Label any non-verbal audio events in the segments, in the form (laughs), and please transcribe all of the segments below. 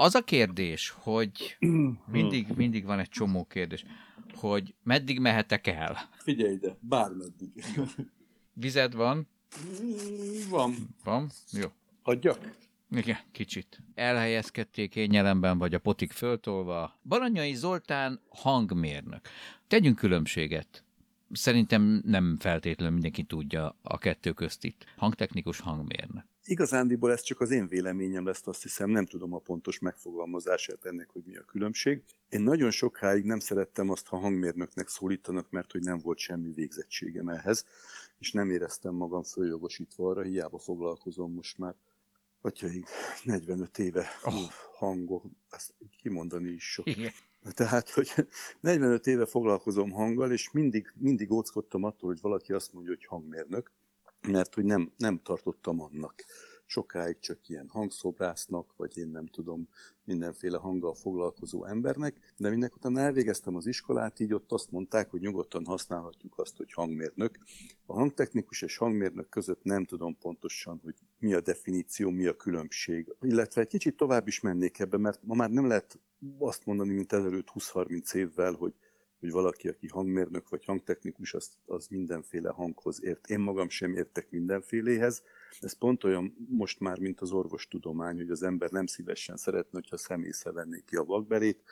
Az a kérdés, hogy (clears throat) mindig, mindig van egy csomó kérdés, hogy meddig mehetek el? Figyelj ide, bármeddig. Vized van? Van. Van? Jó. Adjak? Igen, kicsit. Elhelyezkedték kényelemben, vagy a potik föltolva. Baranyai Zoltán hangmérnök. Tegyünk különbséget. Szerintem nem feltétlenül mindenki tudja a kettő közt itt. Hangtechnikus, hangmérnök. Igazándiból ez csak az én véleményem lesz, azt hiszem, nem tudom a pontos megfogalmazását ennek, hogy mi a különbség. Én nagyon sokáig nem szerettem azt, ha hangmérnöknek szólítanak, mert hogy nem volt semmi végzettségem ehhez, és nem éreztem magam följogosítva arra, hiába foglalkozom most már atyaig 45 éve Oh. hangok, ezt kimondani is sok. Igen. Tehát, hogy 45 éve foglalkozom hanggal, és mindig, mindig óckodtam attól, hogy valaki azt mondja, hogy hangmérnök, mert hogy nem, nem tartottam annak. Sokáig csak ilyen hangszobrásznak, vagy én nem tudom, mindenféle hanggal foglalkozó embernek, de mindnek után elvégeztem az iskolát, így ott azt mondták, hogy nyugodtan használhatjuk azt, hogy hangmérnök. A hangtechnikus és hangmérnök között nem tudom pontosan, hogy mi a definíció, mi a különbség. Illetve egy kicsit tovább is mennék ebbe, mert ma már nem lehet azt mondani, mint ezelőtt 20-30 évvel, hogy, hogy valaki, aki hangmérnök vagy hangtechnikus, az, az mindenféle hanghoz ért. Én magam sem értek mindenféléhez. Ez pont olyan most már, mint az orvostudomány, hogy az ember nem szívesen szeretne, hogyha személysze venné ki a vakberét,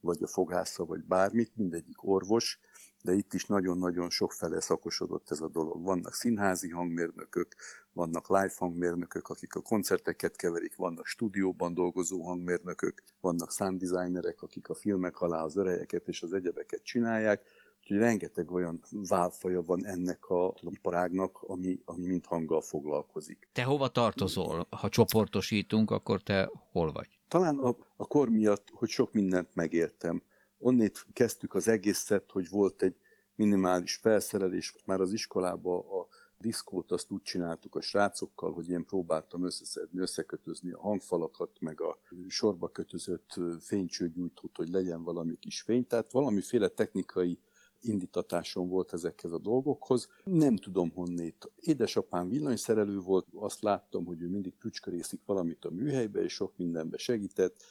vagy a fogásza, vagy bármit, mindegyik orvos, de itt is nagyon-nagyon sokfele szakosodott ez a dolog. Vannak színházi hangmérnökök, vannak live hangmérnökök, akik a koncerteket keverik, vannak stúdióban dolgozó hangmérnökök, vannak sound designerek, akik a filmek alá az örejeket és az egyebeket csinálják, úgyhogy rengeteg olyan válfaja van ennek a iparágnak, ami, ami mind hanggal foglalkozik. Te hova tartozol? Ha csoportosítunk, akkor te hol vagy? Talán a, a kor miatt, hogy sok mindent megéltem. Onnét kezdtük az egészet, hogy volt egy minimális felszerelés, már az iskolában a diszkót azt úgy csináltuk a srácokkal, hogy én próbáltam összeszedni, összekötözni a hangfalakat, meg a sorba kötözött fénycsőgyújtót, hogy legyen valami kis fény. Tehát valamiféle technikai indítatásom volt ezekhez a dolgokhoz. Nem tudom honnét. Édesapám villanyszerelő volt, azt láttam, hogy ő mindig prücskarészik valamit a műhelybe, és sok mindenbe segített.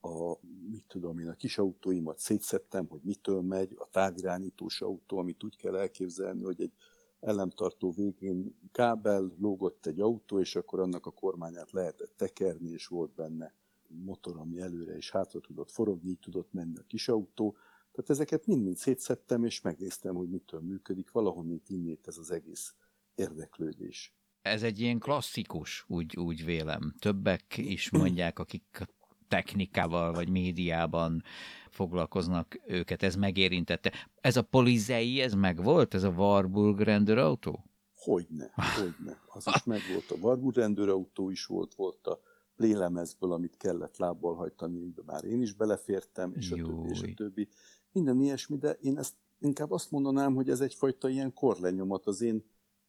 A, mit tudom én, a kis autóimat szétszedtem, hogy mitől megy, a távirányítós autó, amit úgy kell elképzelni, hogy egy ellentartó végén kábel, lógott egy autó, és akkor annak a kormányát lehetett tekerni, és volt benne motor, ami előre és hátra tudott forogni, így tudott menni a kis autó. Tehát ezeket mind-mind szétszedtem, és megnéztem, hogy mitől működik. Valahonnét innét ez az egész érdeklődés. Ez egy ilyen klasszikus, úgy, úgy vélem. Többek is mondják, akik technikával vagy médiában foglalkoznak őket, ez megérintette. Ez a polizei, ez megvolt? Ez a Warburg rendőrautó? Hogyne, hogyne. Az is megvolt a Warburg rendőrautó is volt, volt a plélemezből, amit kellett lábbal hajtani, de már én is belefértem, és a többi, és a Júj. többi. Minden ilyesmi, de én ezt inkább azt mondanám, hogy ez egyfajta ilyen korlenyomat. Az én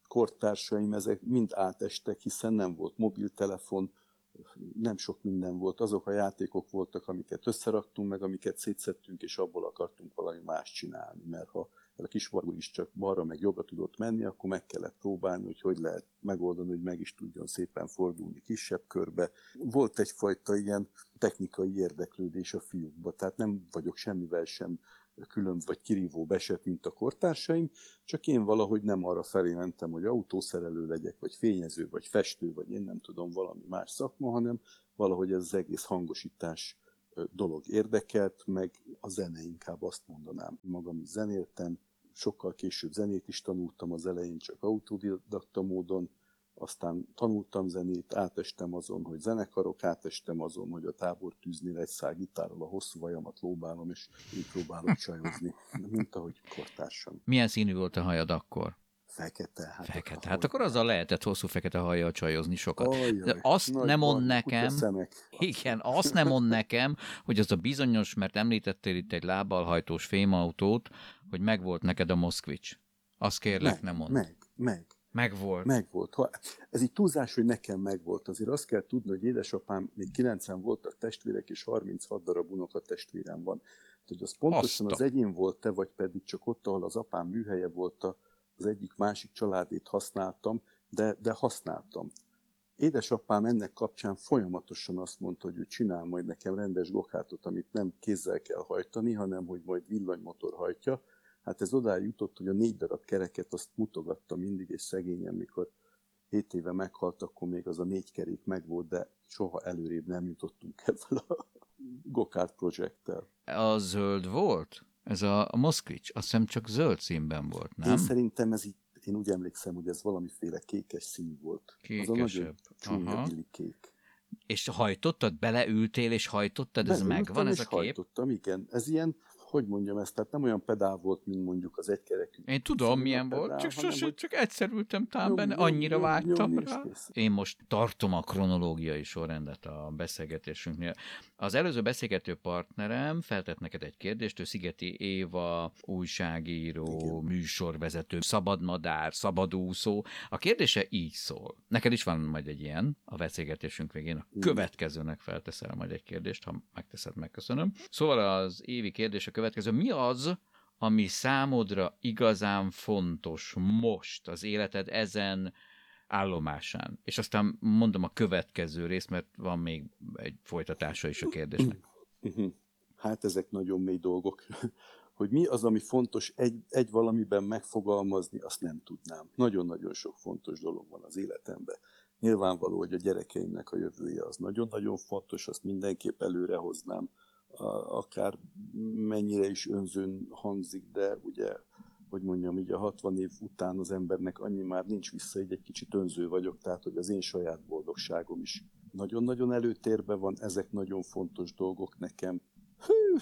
kortársaim ezek mind átestek, hiszen nem volt mobiltelefon, nem sok minden volt. Azok a játékok voltak, amiket összeraktunk, meg amiket szétszedtünk, és abból akartunk valami más csinálni, mert ha a kisvargó is csak balra meg jobbra tudott menni, akkor meg kellett próbálni, hogy hogy lehet megoldani, hogy meg is tudjon szépen fordulni kisebb körbe. Volt egyfajta ilyen technikai érdeklődés a fiúkba, tehát nem vagyok semmivel sem külön vagy kirívó eset, mint a kortársaim, csak én valahogy nem arra felé mentem, hogy autószerelő legyek, vagy fényező, vagy festő, vagy én nem tudom, valami más szakma, hanem valahogy ez az egész hangosítás dolog érdekelt, meg a zene inkább azt mondanám. Magam is zenéltem, sokkal később zenét is tanultam, az elején csak autodidakta módon, aztán tanultam zenét, átestem azon, hogy zenekarok, átestem azon, hogy a tábortűznél egy szál gitárral a hosszú vajamat lóbálom, és így próbálok (laughs) csajozni, mint ahogy kortársam. Milyen színű volt a hajad akkor? Fekete. Hát Fekete. Hát akkor azzal lehetett hosszú fekete hajjal csajozni sokat. Ajaj, De azt nagy nem mond nekem, (laughs) igen, azt nem mond nekem, hogy az a bizonyos, mert említettél itt egy lábbal hajtós fémautót, hogy megvolt neked a Moszkvics. Azt kérlek, meg, nem mond. Meg, meg, Megvolt. megvolt. Ha, ez így túlzás, hogy nekem megvolt. Azért azt kell tudni, hogy édesapám, még 90 voltak testvérek, és 36 darab unoka testvérem van. Tehát, hogy az pontosan Azt az a- egyén volt-e, vagy pedig csak ott, ahol az apám műhelye volt, a- az egyik másik családét használtam, de, de használtam. Édesapám ennek kapcsán folyamatosan azt mondta, hogy ő csinál majd nekem rendes gokátot, amit nem kézzel kell hajtani, hanem hogy majd villanymotor hajtja. Hát ez odáig jutott, hogy a négy darab kereket azt mutogatta mindig, és szegényen, mikor 7 éve meghalt, akkor még az a négy kerék megvolt, de soha előrébb nem jutottunk (laughs) ezzel a gokát projekttel. A zöld volt? Ez a, a Moszkvics? Azt hiszem csak zöld színben volt, nem? Én szerintem ez így, én úgy emlékszem, hogy ez valamiféle kékes szín volt. Az a nagyon Kékesebb. csúnya kék. És hajtottad? Beleültél és hajtottad? Ez Beültem megvan, ez a kép? Hajtottam, igen. Ez ilyen, hogy mondjam ezt, tehát nem olyan pedál volt, mint mondjuk az egykerekű. Én tudom, milyen pedál, volt, csak sose, hogy csak egyszer ültem tám benne, nyom, annyira nyom, vágytam nyom, rá. Én most tartom a kronológiai sorrendet a beszélgetésünknél. Az előző beszélgető partnerem feltett neked egy kérdést, ő Szigeti Éva, újságíró, Igen. műsorvezető, szabadmadár, szabadúszó. A kérdése így szól. Neked is van majd egy ilyen a beszélgetésünk végén. A következőnek felteszel majd egy kérdést, ha megteszed, megköszönöm. Szóval az évi kérdés a következő. Mi az, ami számodra igazán fontos most az életed ezen állomásán. És aztán mondom a következő részt, mert van még egy folytatása is a kérdésnek. Mhm. Hát ezek nagyon mély dolgok. (laughs) Hogy mi az, ami fontos egy, egy valamiben megfogalmazni, azt nem tudnám. Nagyon-nagyon sok fontos dolog van az életemben. Nyilvánvaló, hogy a gyerekeimnek a jövője az nagyon-nagyon fontos, azt mindenképp előre hoznám, akár mennyire is önzőn hangzik, de ugye, hogy mondjam, így a 60 év után az embernek annyi már nincs vissza, így egy kicsit önző vagyok, tehát hogy az én saját boldogságom is nagyon-nagyon előtérben van, ezek nagyon fontos dolgok nekem. Hű,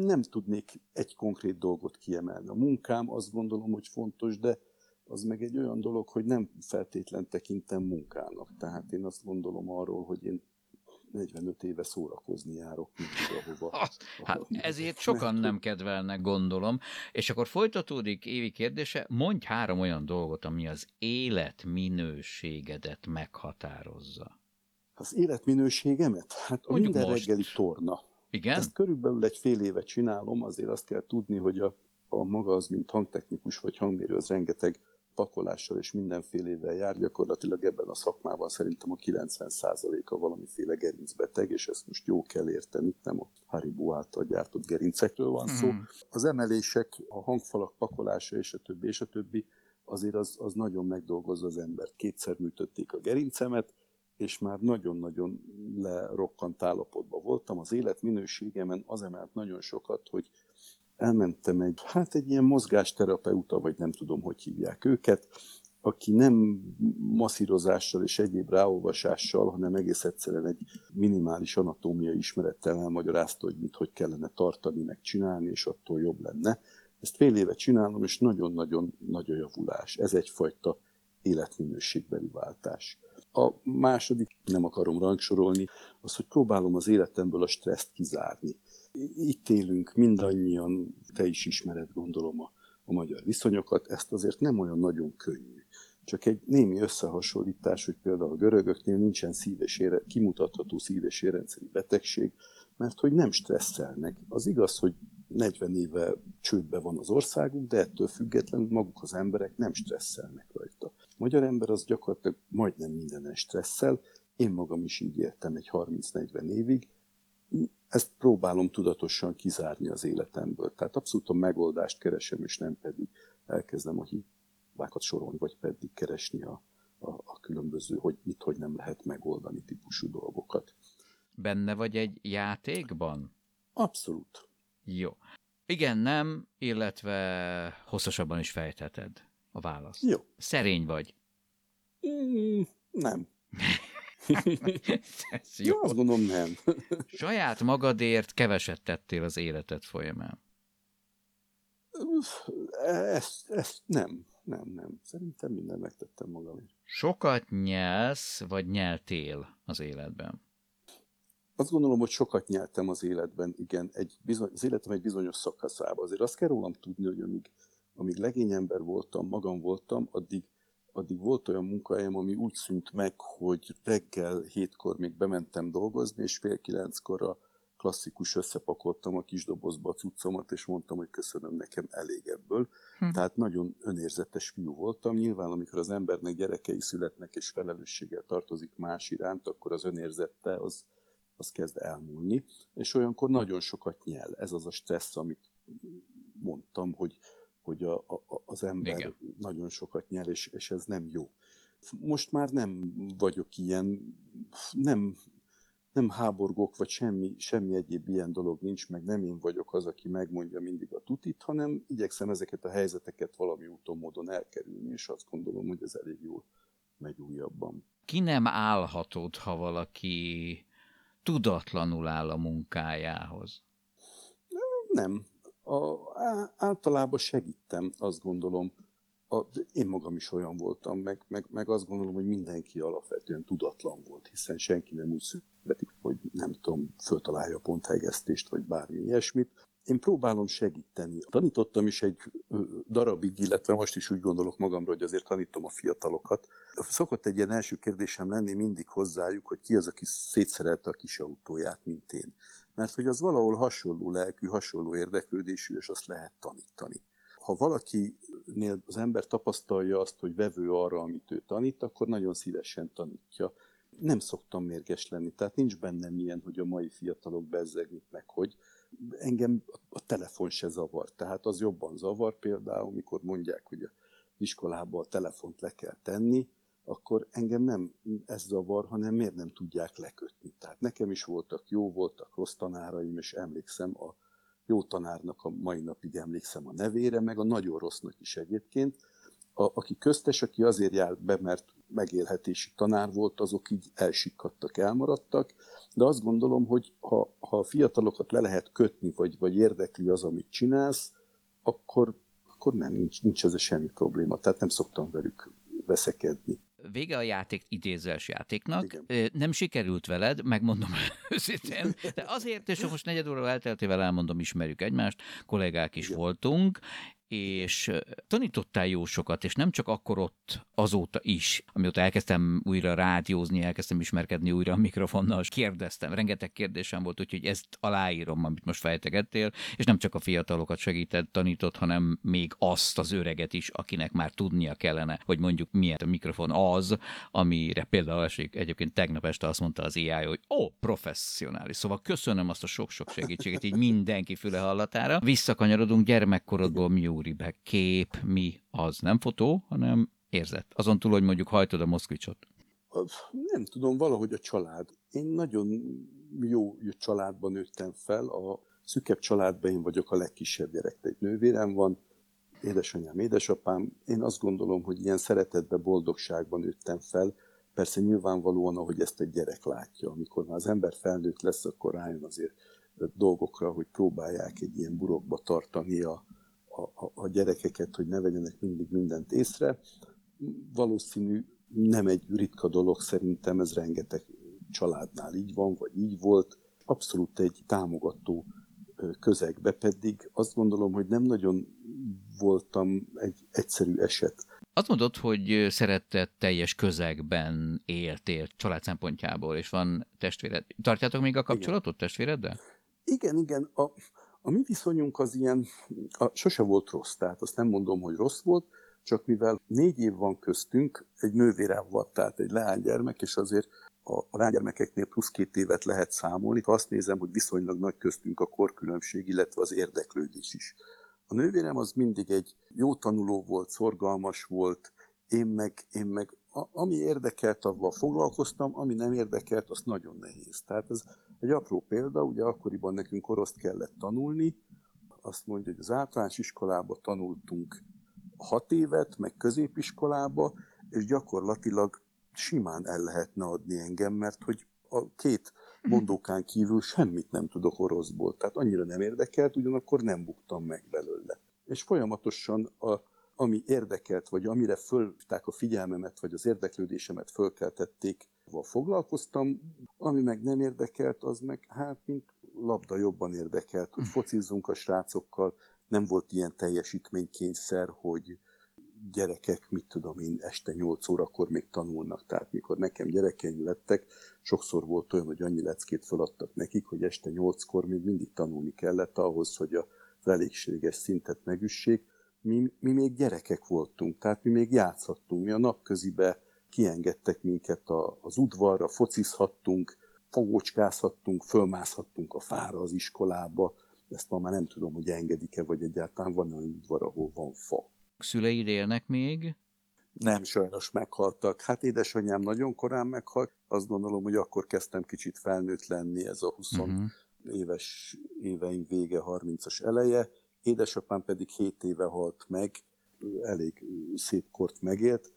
nem tudnék egy konkrét dolgot kiemelni. A munkám azt gondolom, hogy fontos, de az meg egy olyan dolog, hogy nem feltétlen tekintem munkának. Tehát én azt gondolom arról, hogy én 45 éve szórakozni járok mindig, ahova. (laughs) Hát ezért sokan nem kedvelnek, gondolom. És akkor folytatódik évi kérdése, mondj három olyan dolgot, ami az életminőségedet meghatározza. Az életminőségemet? Hát a minden most. reggeli torna. Igen? Ezt körülbelül egy fél éve csinálom, azért azt kell tudni, hogy a, a maga az, mint hangtechnikus vagy hangmérő, az rengeteg pakolással és mindenfélével jár. Gyakorlatilag ebben a szakmában szerintem a 90%-a valamiféle gerincbeteg, és ezt most jó kell érteni, nem a Haribo által gyártott gerincekről van szó. Mhm. Az emelések, a hangfalak pakolása és a többi, és a többi, azért az, az nagyon megdolgozza az embert. Kétszer műtötték a gerincemet, és már nagyon-nagyon lerokkant állapotban voltam. Az életminőségemen az emelt nagyon sokat, hogy elmentem egy, hát egy ilyen mozgásterapeuta, vagy nem tudom, hogy hívják őket, aki nem masszírozással és egyéb ráolvasással, hanem egész egyszerűen egy minimális anatómiai ismerettel elmagyarázta, hogy mit hogy kellene tartani, meg csinálni, és attól jobb lenne. Ezt fél éve csinálom, és nagyon-nagyon nagy a javulás. Ez egyfajta életminőségbeli váltás. A második, nem akarom rangsorolni, az, hogy próbálom az életemből a stresszt kizárni. Itt élünk mindannyian, te is ismered gondolom a, a magyar viszonyokat, ezt azért nem olyan nagyon könnyű. Csak egy némi összehasonlítás, hogy például a görögöknél nincsen szív- és ére, kimutatható szív- és érrendszeri betegség, mert hogy nem stresszelnek. Az igaz, hogy 40 éve csődbe van az országunk, de ettől függetlenül maguk az emberek nem stresszelnek rajta. A magyar ember az gyakorlatilag majdnem mindenen stresszel, én magam is így éltem egy 30-40 évig, ezt próbálom tudatosan kizárni az életemből. Tehát abszolút a megoldást keresem, és nem pedig elkezdem a hibákat sorolni, vagy pedig keresni a, a, a különböző, hogy mit, hogy nem lehet megoldani típusú dolgokat. Benne vagy egy játékban? Abszolút. Jó. Igen, nem, illetve hosszasabban is fejtheted a választ. Jó. Szerény vagy. Mm, nem. (laughs) (laughs) Ez Jó. Azt gondolom nem. Saját magadért keveset tettél az életed folyamán. Ezt, ezt nem, nem, nem. Szerintem minden megtettem magamért. Sokat nyelsz, vagy nyeltél az életben? Azt gondolom, hogy sokat nyeltem az életben, igen, egy bizony, az életem egy bizonyos szakaszában. Azért azt kell rólam tudni, hogy amíg, amíg legényember voltam, magam voltam, addig, addig volt olyan munkahelyem, ami úgy szűnt meg, hogy reggel hétkor még bementem dolgozni, és fél kilenckor a klasszikus összepakoltam a kis dobozba a cuccomat, és mondtam, hogy köszönöm, nekem elég ebből. Hm. Tehát nagyon önérzetes fiú voltam. Nyilván, amikor az embernek gyerekei születnek, és felelősséggel tartozik más iránt, akkor az önérzette az, az kezd elmúlni, és olyankor nagyon sokat nyel. Ez az a stressz, amit mondtam, hogy, hogy a, a, az ember Igen. nagyon sokat nyel, és, és ez nem jó. Most már nem vagyok ilyen, nem, nem háborgok, vagy semmi, semmi egyéb ilyen dolog nincs, meg nem én vagyok az, aki megmondja mindig a tutit, hanem igyekszem ezeket a helyzeteket valami úton, módon elkerülni, és azt gondolom, hogy ez elég jól megy újabban. Ki nem állhatod, ha valaki tudatlanul áll a munkájához? Nem. A, általában segítem, azt gondolom. A, én magam is olyan voltam, meg, meg, meg azt gondolom, hogy mindenki alapvetően tudatlan volt, hiszen senki nem úgy születik, hogy nem tudom, föltalálja a ponthegesztést, vagy bármi ilyesmit. Én próbálom segíteni. Tanítottam is egy darabig, illetve most is úgy gondolok magamra, hogy azért tanítom a fiatalokat. Szokott egy ilyen első kérdésem lenni mindig hozzájuk, hogy ki az, aki szétszerelte a kis autóját, mint én. Mert hogy az valahol hasonló lelkű, hasonló érdeklődésű, és azt lehet tanítani. Ha valakinél az ember tapasztalja azt, hogy vevő arra, amit ő tanít, akkor nagyon szívesen tanítja. Nem szoktam mérges lenni, tehát nincs bennem ilyen, hogy a mai fiatalok bezzegnik meg, hogy engem a telefon se zavar. Tehát az jobban zavar például, amikor mondják, hogy a iskolában a telefont le kell tenni, akkor engem nem ez zavar, hanem miért nem tudják lekötni. Tehát nekem is voltak jó, voltak rossz tanáraim, és emlékszem a jó tanárnak a mai napig emlékszem a nevére, meg a nagyon rossznak is egyébként. A, aki köztes, aki azért járt be, mert megélhetési tanár volt, azok így elsikkadtak, elmaradtak, de azt gondolom, hogy ha, ha a fiatalokat le lehet kötni, vagy, vagy érdekli az, amit csinálsz, akkor, akkor nem, nincs, nincs ez semmi probléma. Tehát nem szoktam velük veszekedni vége a játék idézős játéknak. Igen. Nem sikerült veled, megmondom (laughs) őszintén, de azért, és most negyed óra elteltével elmondom, ismerjük egymást, kollégák is Igen. voltunk, és tanítottál jó sokat, és nem csak akkor ott, azóta is, amióta elkezdtem újra rádiózni, elkezdtem ismerkedni újra a mikrofonnal, és kérdeztem, rengeteg kérdésem volt, úgyhogy ezt aláírom, amit most fejtegettél, és nem csak a fiatalokat segített, tanított, hanem még azt az öreget is, akinek már tudnia kellene, hogy mondjuk milyen a mikrofon az, amire például esik, egyébként tegnap este azt mondta az AI, hogy ó, oh, professzionális. Szóval köszönöm azt a sok-sok segítséget így mindenki füle hallatára. Visszakanyarodunk gyermekkorodból mi be kép, mi az nem fotó, hanem érzet. Azon túl, hogy mondjuk hajtod a moszkvicsot. Nem tudom, valahogy a család. Én nagyon jó családban nőttem fel, a szükebb családban én vagyok a legkisebb gyerek, egy nővérem van, édesanyám, édesapám. Én azt gondolom, hogy ilyen szeretetbe, boldogságban nőttem fel. Persze nyilvánvalóan, ahogy ezt egy gyerek látja, amikor már az ember felnőtt lesz, akkor rájön azért dolgokra, hogy próbálják egy ilyen burokba tartani a, a, a gyerekeket, hogy ne vegyenek mindig mindent észre. Valószínű nem egy ritka dolog, szerintem ez rengeteg családnál így van, vagy így volt. Abszolút egy támogató közegbe pedig azt gondolom, hogy nem nagyon voltam egy egyszerű eset. Azt mondod, hogy szeretett teljes közegben éltél család szempontjából, és van testvéred. Tartjátok még a kapcsolatot igen. testvéreddel? Igen, igen. A, a mi viszonyunk az ilyen, a, sose volt rossz, tehát azt nem mondom, hogy rossz volt, csak mivel négy év van köztünk, egy nővérem volt, tehát egy leánygyermek, és azért a, a lánygyermekeknél plusz két évet lehet számolni. Ha azt nézem, hogy viszonylag nagy köztünk a korkülönbség, illetve az érdeklődés is. A nővérem az mindig egy jó tanuló volt, szorgalmas volt, én meg, én meg a, ami érdekelt, avval foglalkoztam, ami nem érdekelt, az nagyon nehéz. Tehát ez egy apró példa, ugye akkoriban nekünk oroszt kellett tanulni, azt mondja, hogy az általános iskolába tanultunk hat évet, meg középiskolába, és gyakorlatilag simán el lehetne adni engem, mert hogy a két mondókán kívül semmit nem tudok oroszból. Tehát annyira nem érdekelt, ugyanakkor nem buktam meg belőle. és folyamatosan a, ami érdekelt, vagy amire fölták a figyelmemet, vagy az érdeklődésemet fölkeltették, foglalkoztam, ami meg nem érdekelt, az meg hát, mint labda jobban érdekelt, hogy focizzunk a srácokkal, nem volt ilyen teljesítménykényszer, hogy gyerekek, mit tudom én, este 8 órakor még tanulnak. Tehát mikor nekem gyerekeim lettek, sokszor volt olyan, hogy annyi leckét feladtak nekik, hogy este 8-kor még mindig tanulni kellett ahhoz, hogy az elégséges szintet megüssék. Mi, mi még gyerekek voltunk, tehát mi még játszhattunk. Mi a napközibe kiengedtek minket a, az udvarra, focizhattunk, fogócskázhattunk, fölmászhattunk a fára az iskolába. Ezt ma már nem tudom, hogy engedik-e, vagy egyáltalán van olyan udvar, ahol van fa. Szüleid élnek még? Nem, sajnos meghaltak. Hát édesanyám nagyon korán meghalt. Azt gondolom, hogy akkor kezdtem kicsit felnőtt lenni, ez a 20 uh-huh. Mhm. éves éveim vége, 30-as eleje. Édesapám pedig 7 éve halt meg, elég szép kort megélt,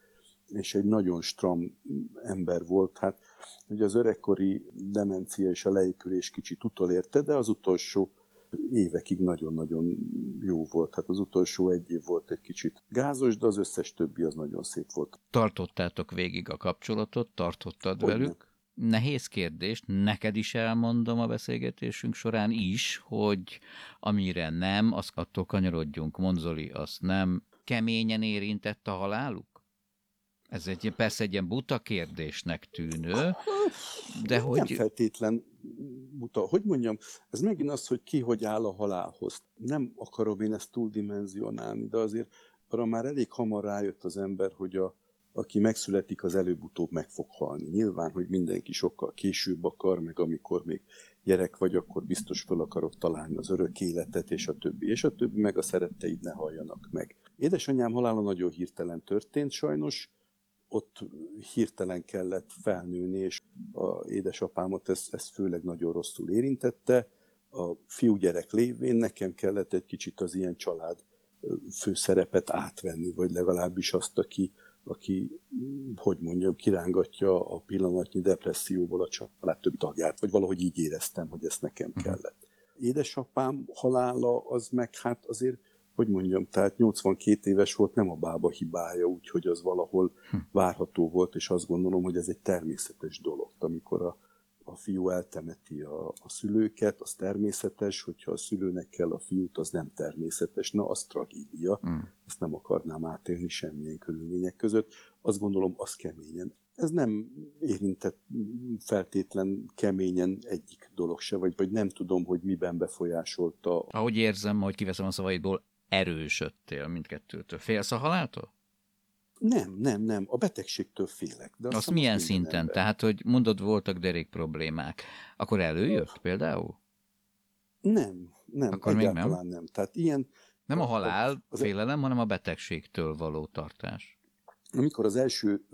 és egy nagyon stram ember volt. Hát ugye az öregkori demencia és a leépülés kicsit utolérte, de az utolsó évekig nagyon-nagyon jó volt. Hát az utolsó egy év volt egy kicsit gázos, de az összes többi az nagyon szép volt. Tartottátok végig a kapcsolatot, tartottad hogy velük? Nehéz kérdés, neked is elmondom a beszélgetésünk során is, hogy amire nem, azt attól kanyarodjunk, Monzoli, azt nem. Keményen érintett a haláluk? Ez egy, persze egy ilyen buta kérdésnek tűnő, de nem hogy... Nem feltétlen buta. Hogy mondjam, ez megint az, hogy ki hogy áll a halálhoz. Nem akarom én ezt túldimenzionálni, de azért arra már elég hamar rájött az ember, hogy a, aki megszületik, az előbb-utóbb meg fog halni. Nyilván, hogy mindenki sokkal később akar, meg amikor még gyerek vagy, akkor biztos fel akarod találni az örök életet, és a többi, és a többi, meg a szeretteid ne halljanak meg. Édesanyám halála nagyon hirtelen történt, sajnos, ott hirtelen kellett felnőni, és a édesapámat ez, ez főleg nagyon rosszul érintette. A fiúgyerek lévén nekem kellett egy kicsit az ilyen család főszerepet átvenni, vagy legalábbis azt, aki, aki hogy mondjam, kirángatja a pillanatnyi depresszióból a család több tagját, vagy valahogy így éreztem, hogy ezt nekem mhm. kellett. Édesapám halála az meg hát azért hogy mondjam, tehát 82 éves volt, nem a bába hibája, úgyhogy az valahol hm. várható volt, és azt gondolom, hogy ez egy természetes dolog, amikor a, a fiú eltemeti a, a szülőket, az természetes, hogyha a szülőnek kell a fiút, az nem természetes, na, az tragédia, mm. ezt nem akarnám átélni semmilyen körülmények között. Azt gondolom, az keményen. Ez nem érintett feltétlen keményen egyik dolog se, vagy, vagy nem tudom, hogy miben befolyásolta. Ahogy érzem, hogy kiveszem a szavaidból, erősödtél mindkettőtől. Félsz a haláltól? Nem, nem, nem. A betegségtől félek. De azt, azt milyen szinten? Ember. Tehát, hogy mondod, voltak derék problémák. Akkor előjött oh. például? Nem, nem. Akkor még nem? nem. Tehát ilyen... Nem a halál az, félelem, hanem a betegségtől való tartás. Amikor az első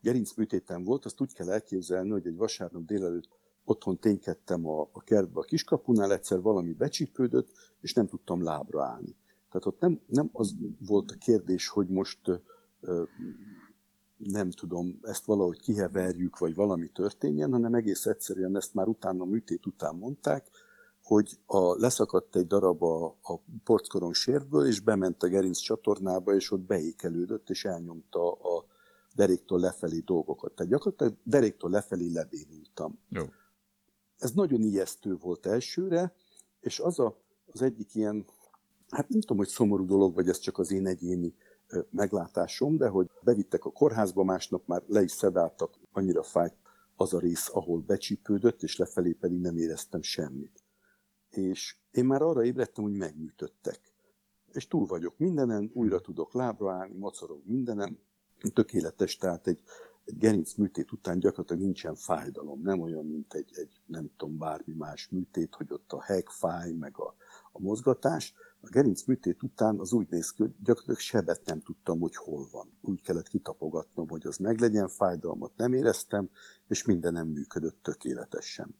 gerincműtétem volt, azt úgy kell elképzelni, hogy egy vasárnap délelőtt otthon ténykedtem a, a kertbe a kiskapunál, egyszer valami becsípődött, és nem tudtam lábra állni. Tehát ott nem, nem az volt a kérdés, hogy most nem tudom, ezt valahogy kiheverjük, vagy valami történjen, hanem egész egyszerűen ezt már utána, műtét után mondták, hogy a, leszakadt egy darab a, a porckoron sérből, és bement a gerinc csatornába, és ott beékelődött, és elnyomta a deréktől lefelé dolgokat. Tehát gyakorlatilag deréktől lefelé lebénultam. Jó. Ez nagyon ijesztő volt elsőre, és az a, az egyik ilyen hát nem tudom, hogy szomorú dolog, vagy ez csak az én egyéni meglátásom, de hogy bevittek a kórházba, másnap már le is szedáltak, annyira fájt az a rész, ahol becsípődött, és lefelé pedig nem éreztem semmit. És én már arra ébredtem, hogy megműtöttek. És túl vagyok mindenen, újra tudok lábra állni, macorog mindenen, tökéletes, tehát egy, egy gerinc műtét után gyakorlatilag nincsen fájdalom, nem olyan, mint egy, egy nem tudom, bármi más műtét, hogy ott a heg fáj, meg a, a mozgatás, a gerinc műtét után az úgy néz ki, hogy gyakorlatilag sebet nem tudtam, hogy hol van. Úgy kellett kitapogatnom, hogy az meglegyen, fájdalmat nem éreztem, és minden nem működött tökéletesen.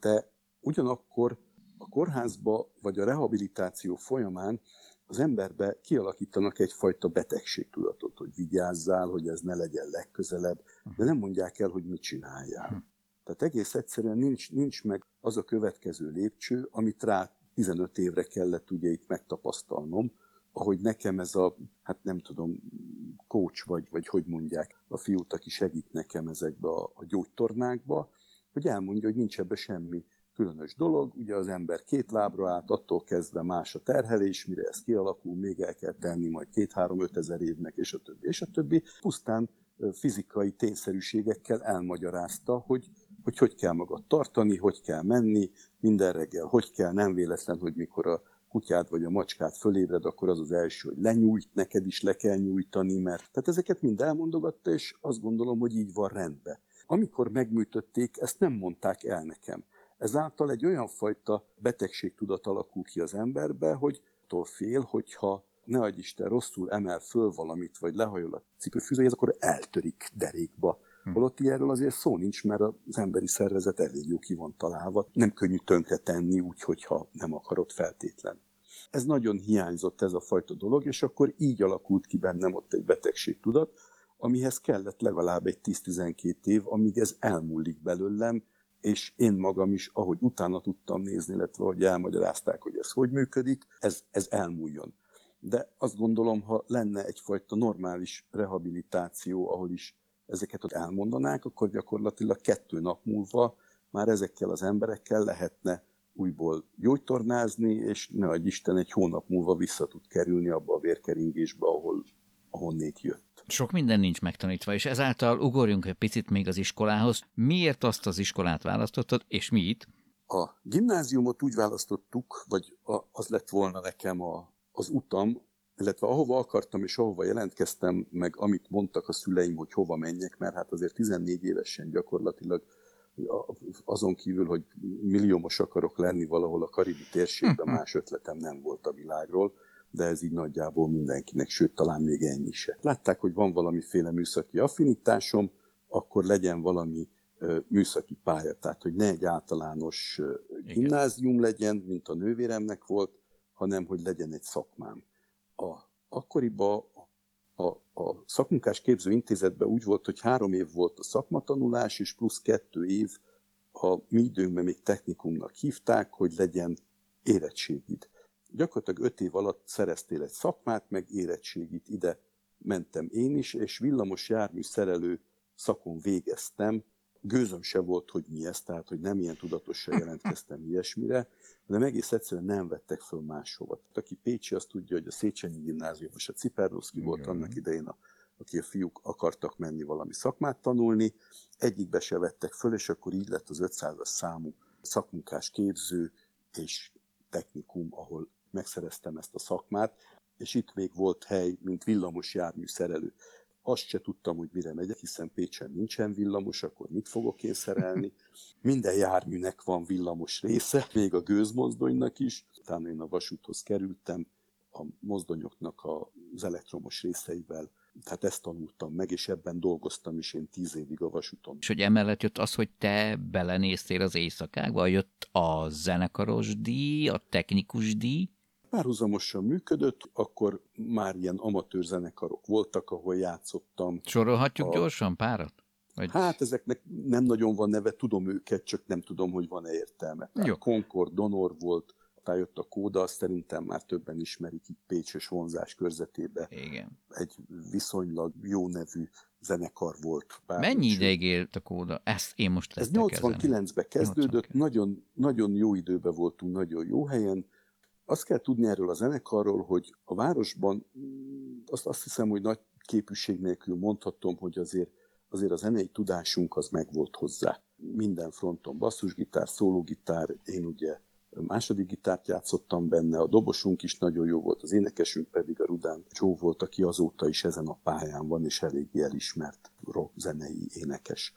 De ugyanakkor a kórházba vagy a rehabilitáció folyamán az emberbe kialakítanak egyfajta betegségtudatot, hogy vigyázzál, hogy ez ne legyen legközelebb, de nem mondják el, hogy mit csináljál. Tehát egész egyszerűen nincs, nincs meg az a következő lépcső, amit rá 15 évre kellett ugye itt megtapasztalnom, ahogy nekem ez a, hát nem tudom, coach vagy, vagy hogy mondják, a fiút, aki segít nekem ezekbe a, a gyógytornákba, hogy elmondja, hogy nincs ebbe semmi különös dolog. Ugye az ember két lábra át, attól kezdve más a terhelés, mire ez kialakul, még el kell tenni majd két-három-öt ezer évnek, és a többi, és a többi. Pusztán fizikai tényszerűségekkel elmagyarázta, hogy hogy hogy kell magad tartani, hogy kell menni, minden reggel, hogy kell, nem véletlen, hogy mikor a kutyát vagy a macskát fölébred, akkor az az első, hogy lenyújt, neked is le kell nyújtani, mert tehát ezeket mind elmondogatta, és azt gondolom, hogy így van rendben. Amikor megműtötték, ezt nem mondták el nekem. Ezáltal egy olyan fajta betegségtudat alakul ki az emberbe, hogy attól fél, hogyha ne adj Isten rosszul emel föl valamit, vagy lehajol a cipőfűzőjéhez, akkor eltörik derékba. Hm. Holott ilyenről azért szó nincs, mert az emberi szervezet elég jó ki van találva. Nem könnyű tönkre tenni úgy, hogyha nem akarod feltétlen. Ez nagyon hiányzott ez a fajta dolog, és akkor így alakult ki bennem ott egy betegségtudat, amihez kellett legalább egy 10-12 év, amíg ez elmúlik belőlem, és én magam is, ahogy utána tudtam nézni, illetve hogy elmagyarázták, hogy ez hogy működik, ez, ez elmúljon. De azt gondolom, ha lenne egyfajta normális rehabilitáció, ahol is ezeket elmondanák, akkor gyakorlatilag kettő nap múlva már ezekkel az emberekkel lehetne újból gyógytornázni, és ne adj Isten egy hónap múlva vissza tud kerülni abba a vérkeringésbe, ahol, ahonnét jött. Sok minden nincs megtanítva, és ezáltal ugorjunk egy picit még az iskolához. Miért azt az iskolát választottad, és mit? A gimnáziumot úgy választottuk, vagy az lett volna nekem a, az utam, illetve ahova akartam és ahova jelentkeztem, meg amit mondtak a szüleim, hogy hova menjek, mert hát azért 14 évesen gyakorlatilag azon kívül, hogy milliómos akarok lenni valahol a karibi térségben, hm, hm. más ötletem nem volt a világról, de ez így nagyjából mindenkinek, sőt, talán még ennyi se. Látták, hogy van valamiféle műszaki affinitásom, akkor legyen valami műszaki pálya, tehát hogy ne egy általános gimnázium legyen, mint a nővéremnek volt, hanem hogy legyen egy szakmám a, akkoriban a, a szakmunkás képző intézetben úgy volt, hogy három év volt a szakmatanulás, és plusz kettő év a mi időnkben még technikumnak hívták, hogy legyen érettségid. Gyakorlatilag öt év alatt szereztél egy szakmát, meg érettségit. Ide mentem én is, és villamos jármű szerelő szakon végeztem, gőzöm se volt, hogy mi ez, tehát hogy nem ilyen tudatosan jelentkeztem ilyesmire, de egész egyszerűen nem vettek föl máshova. Aki Pécsi, azt tudja, hogy a Széchenyi gimnázium és a Ciperdoszki volt annak idején, a, aki a fiúk akartak menni valami szakmát tanulni, egyikbe se vettek föl, és akkor így lett az 500-as számú szakmunkás képző és technikum, ahol megszereztem ezt a szakmát, és itt még volt hely, mint villamos jármű szerelő azt se tudtam, hogy mire megyek, hiszen Pécsen nincsen villamos, akkor mit fogok én szerelni. Minden járműnek van villamos része, még a gőzmozdonynak is. Utána én a vasúthoz kerültem, a mozdonyoknak az elektromos részeivel tehát ezt tanultam meg, és ebben dolgoztam is én tíz évig a vasúton. És hogy emellett jött az, hogy te belenéztél az éjszakákba, jött a zenekaros díj, a technikus díj, párhuzamosan működött, akkor már ilyen amatőr zenekarok voltak, ahol játszottam. Sorolhatjuk a... gyorsan párat? Vagy... Hát ezeknek nem nagyon van neve, tudom őket, csak nem tudom, hogy van-e értelme. Jó. Concord, Donor volt, aztán jött a Kóda, azt szerintem már többen ismerik itt Pécs és vonzás körzetébe. Igen. Egy viszonylag jó nevű zenekar volt. Mennyi ideig élt a Kóda? Ezt én most Ez 89-ben kezdődött, 89. nagyon, nagyon jó időben voltunk, nagyon jó helyen, azt kell tudni erről a zenekarról, hogy a városban mm, azt, azt hiszem, hogy nagy képűség nélkül mondhatom, hogy azért, azért a zenei tudásunk az megvolt hozzá. Minden fronton basszusgitár, szólógitár, én ugye második gitárt játszottam benne, a dobosunk is nagyon jó volt, az énekesünk pedig a Rudán Csó volt, aki azóta is ezen a pályán van, és eléggé elismert rock zenei énekes.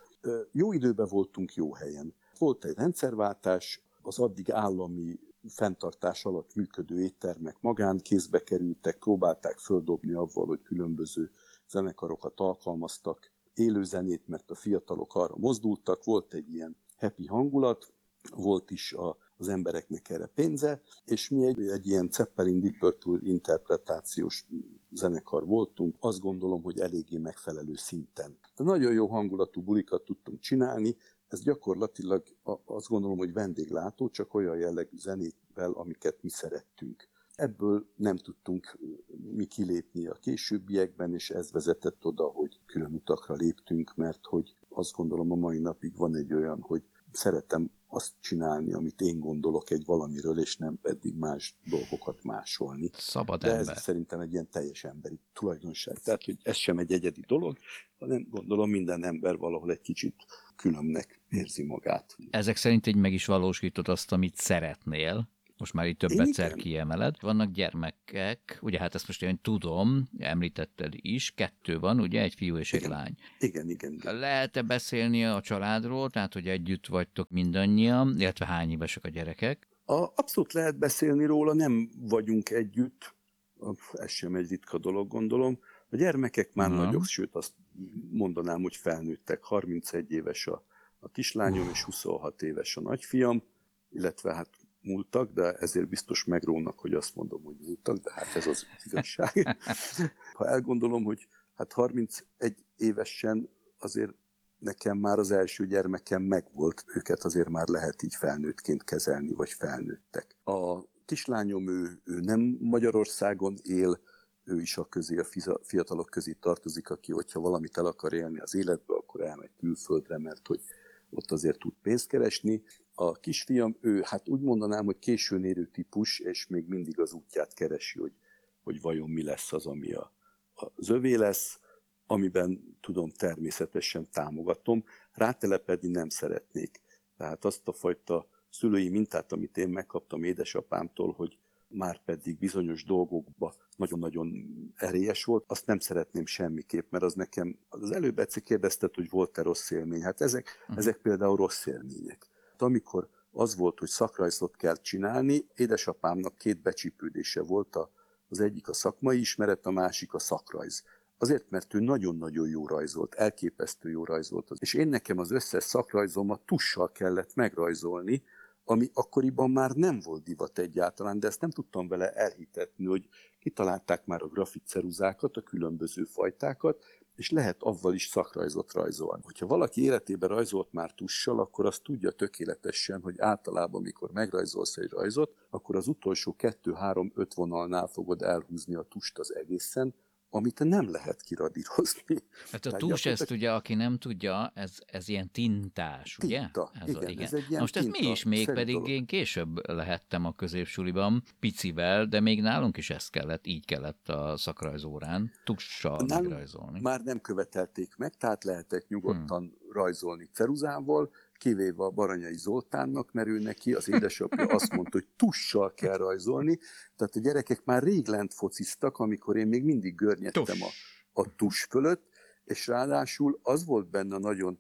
Jó időben voltunk, jó helyen. Volt egy rendszerváltás, az addig állami fenntartás alatt működő éttermek magánkézbe kerültek, próbálták földobni avval, hogy különböző zenekarokat alkalmaztak, élő zenét, mert a fiatalok arra mozdultak, volt egy ilyen happy hangulat, volt is a, az embereknek erre pénze, és mi egy, egy ilyen Zeppelin Deep interpretációs zenekar voltunk, azt gondolom, hogy eléggé megfelelő szinten. De nagyon jó hangulatú bulikat tudtunk csinálni, ez gyakorlatilag azt gondolom, hogy vendéglátó, csak olyan jellegű zenével, amiket mi szerettünk. ebből nem tudtunk mi kilépni a későbbiekben, és ez vezetett oda, hogy külön utakra léptünk, mert hogy azt gondolom a mai napig van egy olyan, hogy szeretem azt csinálni, amit én gondolok egy valamiről, és nem pedig más dolgokat másolni. Szabad De ember. ez szerintem egy ilyen teljes emberi tulajdonság. Tehát, hogy ez sem egy egyedi dolog, hanem gondolom minden ember valahol egy kicsit különnek érzi magát. Ezek szerint így meg is valósítod azt, amit szeretnél. Most már így több egyszer kiemeled. Vannak gyermekek, ugye hát ezt most én tudom, említetted is, kettő van, ugye, egy fiú és egy Igen. lány. Igen, igen. igen. Lehet-e beszélni a családról, tehát hogy együtt vagytok mindannyian, illetve hány évesek a gyerekek? A, abszolút lehet beszélni róla, nem vagyunk együtt, ez sem egy ritka dolog, gondolom. A gyermekek már Aha. nagyok, sőt azt mondanám, hogy felnőttek. 31 éves a, a kislányom, és 26 éves a nagyfiam, illetve hát múltak, de ezért biztos megrónak, hogy azt mondom, hogy múltak, de hát ez az igazság. (laughs) Ha elgondolom, hogy hát 31 évesen azért nekem már az első gyermekem megvolt, őket azért már lehet így felnőttként kezelni, vagy felnőttek. A kislányom, ő, ő nem Magyarországon él, ő is a közé, a fiatalok közé tartozik, aki, hogyha valamit el akar élni az életbe, akkor elmegy külföldre, mert hogy ott azért tud pénzt keresni. A kisfiam, ő hát úgy mondanám, hogy későn érő típus, és még mindig az útját keresi, hogy, hogy vajon mi lesz az, ami a, az övé lesz, amiben tudom természetesen támogatom, rátelepedni nem szeretnék. Tehát azt a fajta szülői mintát, amit én megkaptam édesapámtól, hogy már pedig bizonyos dolgokba nagyon-nagyon erélyes volt, azt nem szeretném semmiképp, mert az nekem, az előbb egyszer kérdezted, hogy volt-e rossz élmény. Hát ezek, uh-huh. ezek például rossz élmények. Amikor az volt, hogy szakrajzot kell csinálni, édesapámnak két becsípődése volt, a, az egyik a szakmai ismeret, a másik a szakrajz. Azért, mert ő nagyon-nagyon jó rajzolt, elképesztő jó rajzolt. És én nekem az összes szakrajzomat tussal kellett megrajzolni, ami akkoriban már nem volt divat egyáltalán, de ezt nem tudtam vele elhitetni, hogy kitalálták már a grafitceruzákat, a különböző fajtákat, és lehet avval is szakrajzot rajzolni. Hogyha valaki életében rajzolt már tussal, akkor azt tudja tökéletesen, hogy általában, mikor megrajzolsz egy rajzot, akkor az utolsó 2-3-5 vonalnál fogod elhúzni a tust az egészen, amit nem lehet kiradírozni. Hát a túls ezt ugye, aki nem tudja, ez, ez ilyen tintás, ugye? Tinta, ez igen, ez egy ilyen Most ezt mi tinta is, még pedig dolog. én később lehettem a középsuliban, picivel, de még nálunk is ezt kellett, így kellett a szakrajzórán, tussal megrajzolni. Már nem követelték meg, tehát lehetett nyugodtan hmm. rajzolni ceruzával, kivéve a Baranyai Zoltánnak, mert ő neki az édesapja azt mondta, hogy tussal kell rajzolni, tehát a gyerekek már rég lent fociztak, amikor én még mindig görnyedtem a, a tus fölött, és ráadásul az volt benne nagyon,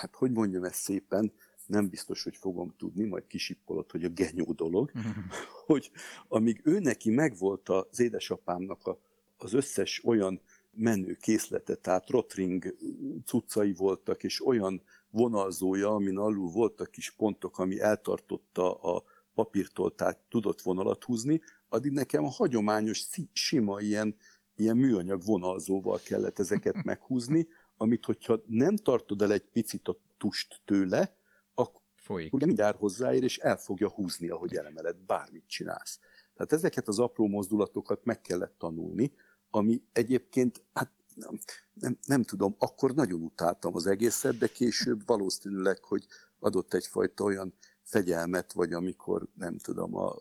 hát hogy mondjam ezt szépen, nem biztos, hogy fogom tudni, majd kisippolod, hogy a genyó dolog, (laughs) hogy amíg ő neki megvolt az édesapámnak a, az összes olyan menő készlete, tehát rotring cuccai voltak, és olyan vonalzója, amin alul voltak kis pontok, ami eltartotta a papírtól, tehát tudott vonalat húzni, addig nekem a hagyományos, sima ilyen, ilyen műanyag vonalzóval kellett ezeket (laughs) meghúzni, amit hogyha nem tartod el egy picit a tust tőle, akkor Folyik. mindjárt hozzáér, és el fogja húzni, ahogy elemeled, bármit csinálsz. Tehát ezeket az apró mozdulatokat meg kellett tanulni, ami egyébként, hát nem, nem, nem tudom, akkor nagyon utáltam az egészet, de később valószínűleg, hogy adott egyfajta olyan fegyelmet, vagy amikor, nem tudom, a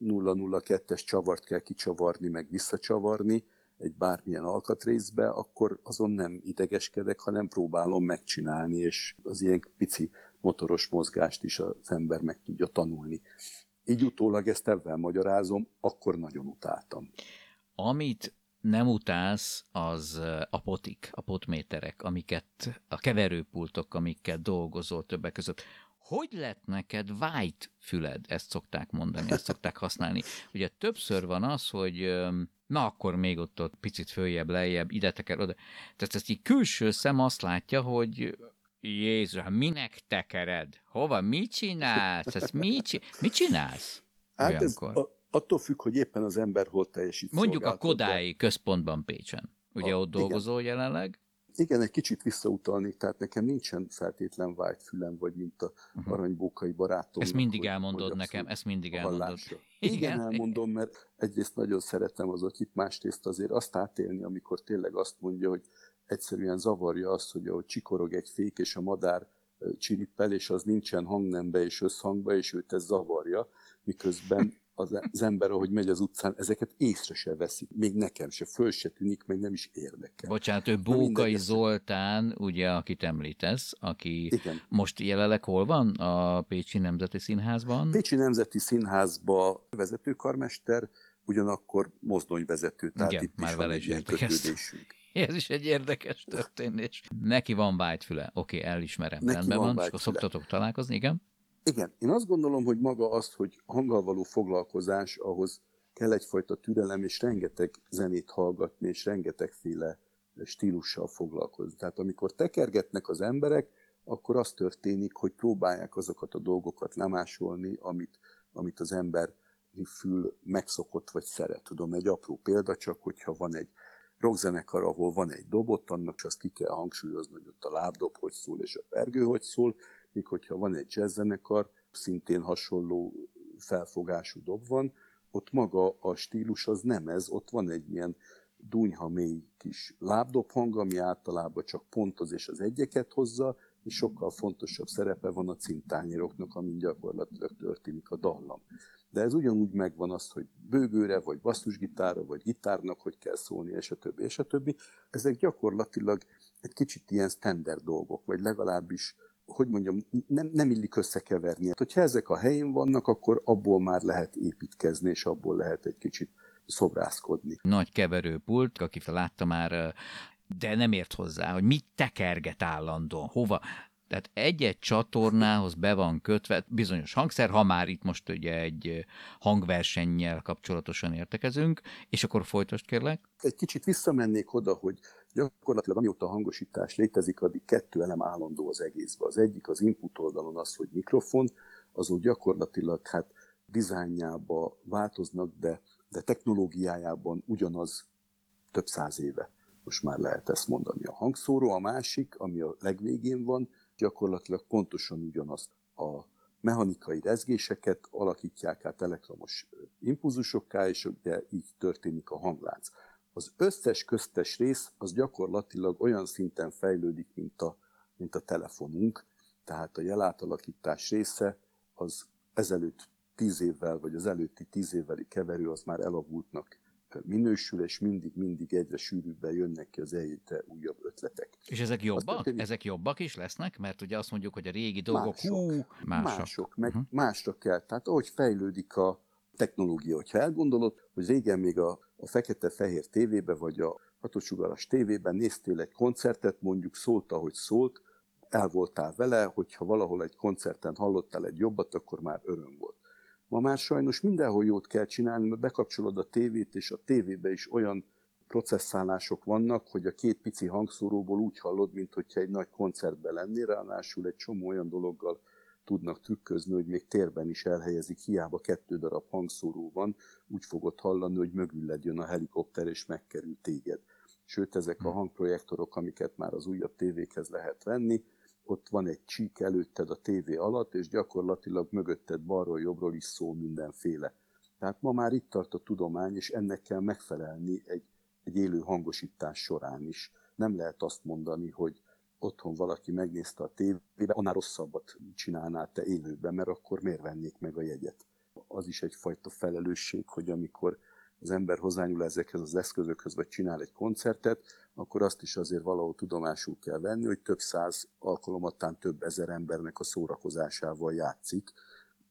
002-es csavart kell kicsavarni, meg visszacsavarni egy bármilyen alkatrészbe, akkor azon nem idegeskedek, hanem próbálom megcsinálni, és az ilyen pici motoros mozgást is az ember meg tudja tanulni. Így utólag ezt ebben magyarázom, akkor nagyon utáltam. Amit nem utálsz, az a potik, a potméterek, amiket, a keverőpultok, amikkel dolgozol többek között. Hogy lett neked white füled? Ezt szokták mondani, ezt szokták használni. Ugye többször van az, hogy na akkor még ott, ott picit följebb, lejjebb, ide teker, oda. Tehát ezt így külső szem azt látja, hogy Jézus, minek tekered? Hova? Mit csinálsz? Ezt mit, csi- mit csinálsz? Hát ez olyankor? a, attól függ, hogy éppen az ember hol teljesít Mondjuk a. Kodái központban Pécsen. Ugye A- ott igen. dolgozol jelenleg? Igen, egy kicsit visszautalnék, tehát nekem nincsen feltétlen vágy fülem, vagy mint a Mhm. aranybókai barátom. Ezt mindig elmondod nekem, ezt mindig elmondod. Igen, Igen. elmondom, mert egyrészt nagyon szeretem az akit, másrészt azért azt átélni, amikor tényleg azt mondja, hogy egyszerűen zavarja azt, hogy ahogy csikorog egy fék, és a madár csirippel, és az nincsen hangnembe és összhangba, és őt ez zavarja, miközben az, ember, ahogy megy az utcán, ezeket észre se veszi. Még nekem se, föl se tűnik, meg nem is érdekel. Bocsánat, ő Bókai Zoltán, ugye, akit említesz, aki Igen. most jelenleg hol van? A Pécsi Nemzeti Színházban? Pécsi Nemzeti Színházba vezetőkarmester, ugyanakkor mozdonyvezető, tehát Igen, itt már is vele van egy is kötődésünk. (laughs) Ez is egy érdekes történés. Neki van vágyfüle. Oké, elismerem. Neki Rendben van van, és akkor szoktatok találkozni, igen? Igen, én azt gondolom, hogy maga az, hogy hanggal való foglalkozás, ahhoz kell egyfajta türelem, és rengeteg zenét hallgatni, és rengetegféle stílussal foglalkozni. Tehát amikor tekergetnek az emberek, akkor az történik, hogy próbálják azokat a dolgokat lemásolni, amit, amit az ember fül megszokott vagy szeret. Tudom, egy apró példa csak, hogyha van egy rockzenekar, ahol van egy dobot, annak azt ki kell hangsúlyozni, hogy ott a lábdob hogy szól, és a pergő hogy szól, míg hogyha van egy jazzzenekar, szintén hasonló felfogású dob van, ott maga a stílus az nem ez, ott van egy ilyen dunyha mély kis lábdob hang, ami általában csak pontoz és az egyeket hozza, és sokkal fontosabb szerepe van a cintányéroknak, amin gyakorlatilag történik a dallam. De ez ugyanúgy megvan az, hogy bőgőre, vagy basszusgitára, vagy gitárnak, hogy kell szólni, és a többi, és a többi. Ezek gyakorlatilag egy kicsit ilyen standard dolgok, vagy legalábbis hogy mondjam, nem, nem illik összekeverni. Hát, hogyha ezek a helyén vannak, akkor abból már lehet építkezni, és abból lehet egy kicsit szobrászkodni. Nagy keverőpult, aki látta már, de nem ért hozzá, hogy mit tekerget állandóan, hova. Tehát egy-egy csatornához be van kötve bizonyos hangszer, ha már itt most ugye egy hangversennyel kapcsolatosan értekezünk, és akkor folytasd kérlek. Egy kicsit visszamennék oda, hogy gyakorlatilag amióta a hangosítás létezik, addig kettő elem állandó az egészben. Az egyik az input oldalon az, hogy mikrofon, azok gyakorlatilag hát dizájnjába változnak, de, de technológiájában ugyanaz több száz éve. Most már lehet ezt mondani. A hangszóró a másik, ami a legvégén van, gyakorlatilag pontosan ugyanazt a mechanikai rezgéseket alakítják át elektromos impulzusokká, és ugye így történik a hanglánc. Az összes köztes rész az gyakorlatilag olyan szinten fejlődik, mint a, mint a telefonunk, tehát a jelátalakítás része az ezelőtt tíz évvel, vagy az előtti tíz évveli keverő az már elavultnak minősül, és mindig-mindig egyre sűrűbben jönnek ki az egyre újabb ötletek. És ezek jobbak? történik- Ezek jobbak is lesznek? Mert ugye azt mondjuk, hogy a régi dolgok, Mások. hú, mások. Mások, meg uh-huh. másra kell. Tehát ahogy fejlődik a technológia, hogyha elgondolod, hogy régen még a, a fekete-fehér tévébe, vagy a hatossugaras tévében néztél egy koncertet, mondjuk szólt, ahogy szólt, el voltál vele, hogyha valahol egy koncerten hallottál egy jobbat, akkor már öröm volt. Ma már sajnos mindenhol jót kell csinálni, mert bekapcsolod a tévét, és a tévébe is olyan processzálások vannak, hogy a két pici hangszóróból úgy hallod, mint hogyha egy nagy koncertben lennél, ráadásul egy csomó olyan dologgal tudnak trükközni, hogy még térben is elhelyezik, hiába kettő darab hangszóró van, úgy fogod hallani, hogy mögülled jön a helikopter és megkerül téged. Sőt, ezek a hangprojektorok, amiket már az újabb tévékhez lehet venni, ott van egy csík előtted a tévé alatt, és gyakorlatilag mögötted balról, jobbról is szól mindenféle. Tehát ma már itt tart a tudomány, és ennek kell megfelelni egy, egy élő hangosítás során is. Nem lehet azt mondani, hogy otthon valaki megnézte a tévébe, annál rosszabbat csinálnál te élőben, mert akkor miért vennék meg a jegyet? Az is egyfajta felelősség, hogy amikor az ember hozzányúl ezekhez az eszközökhöz, vagy csinál egy koncertet, akkor azt is azért valahol tudomásul kell venni, hogy több száz alkalomattán több ezer embernek a szórakozásával játszik,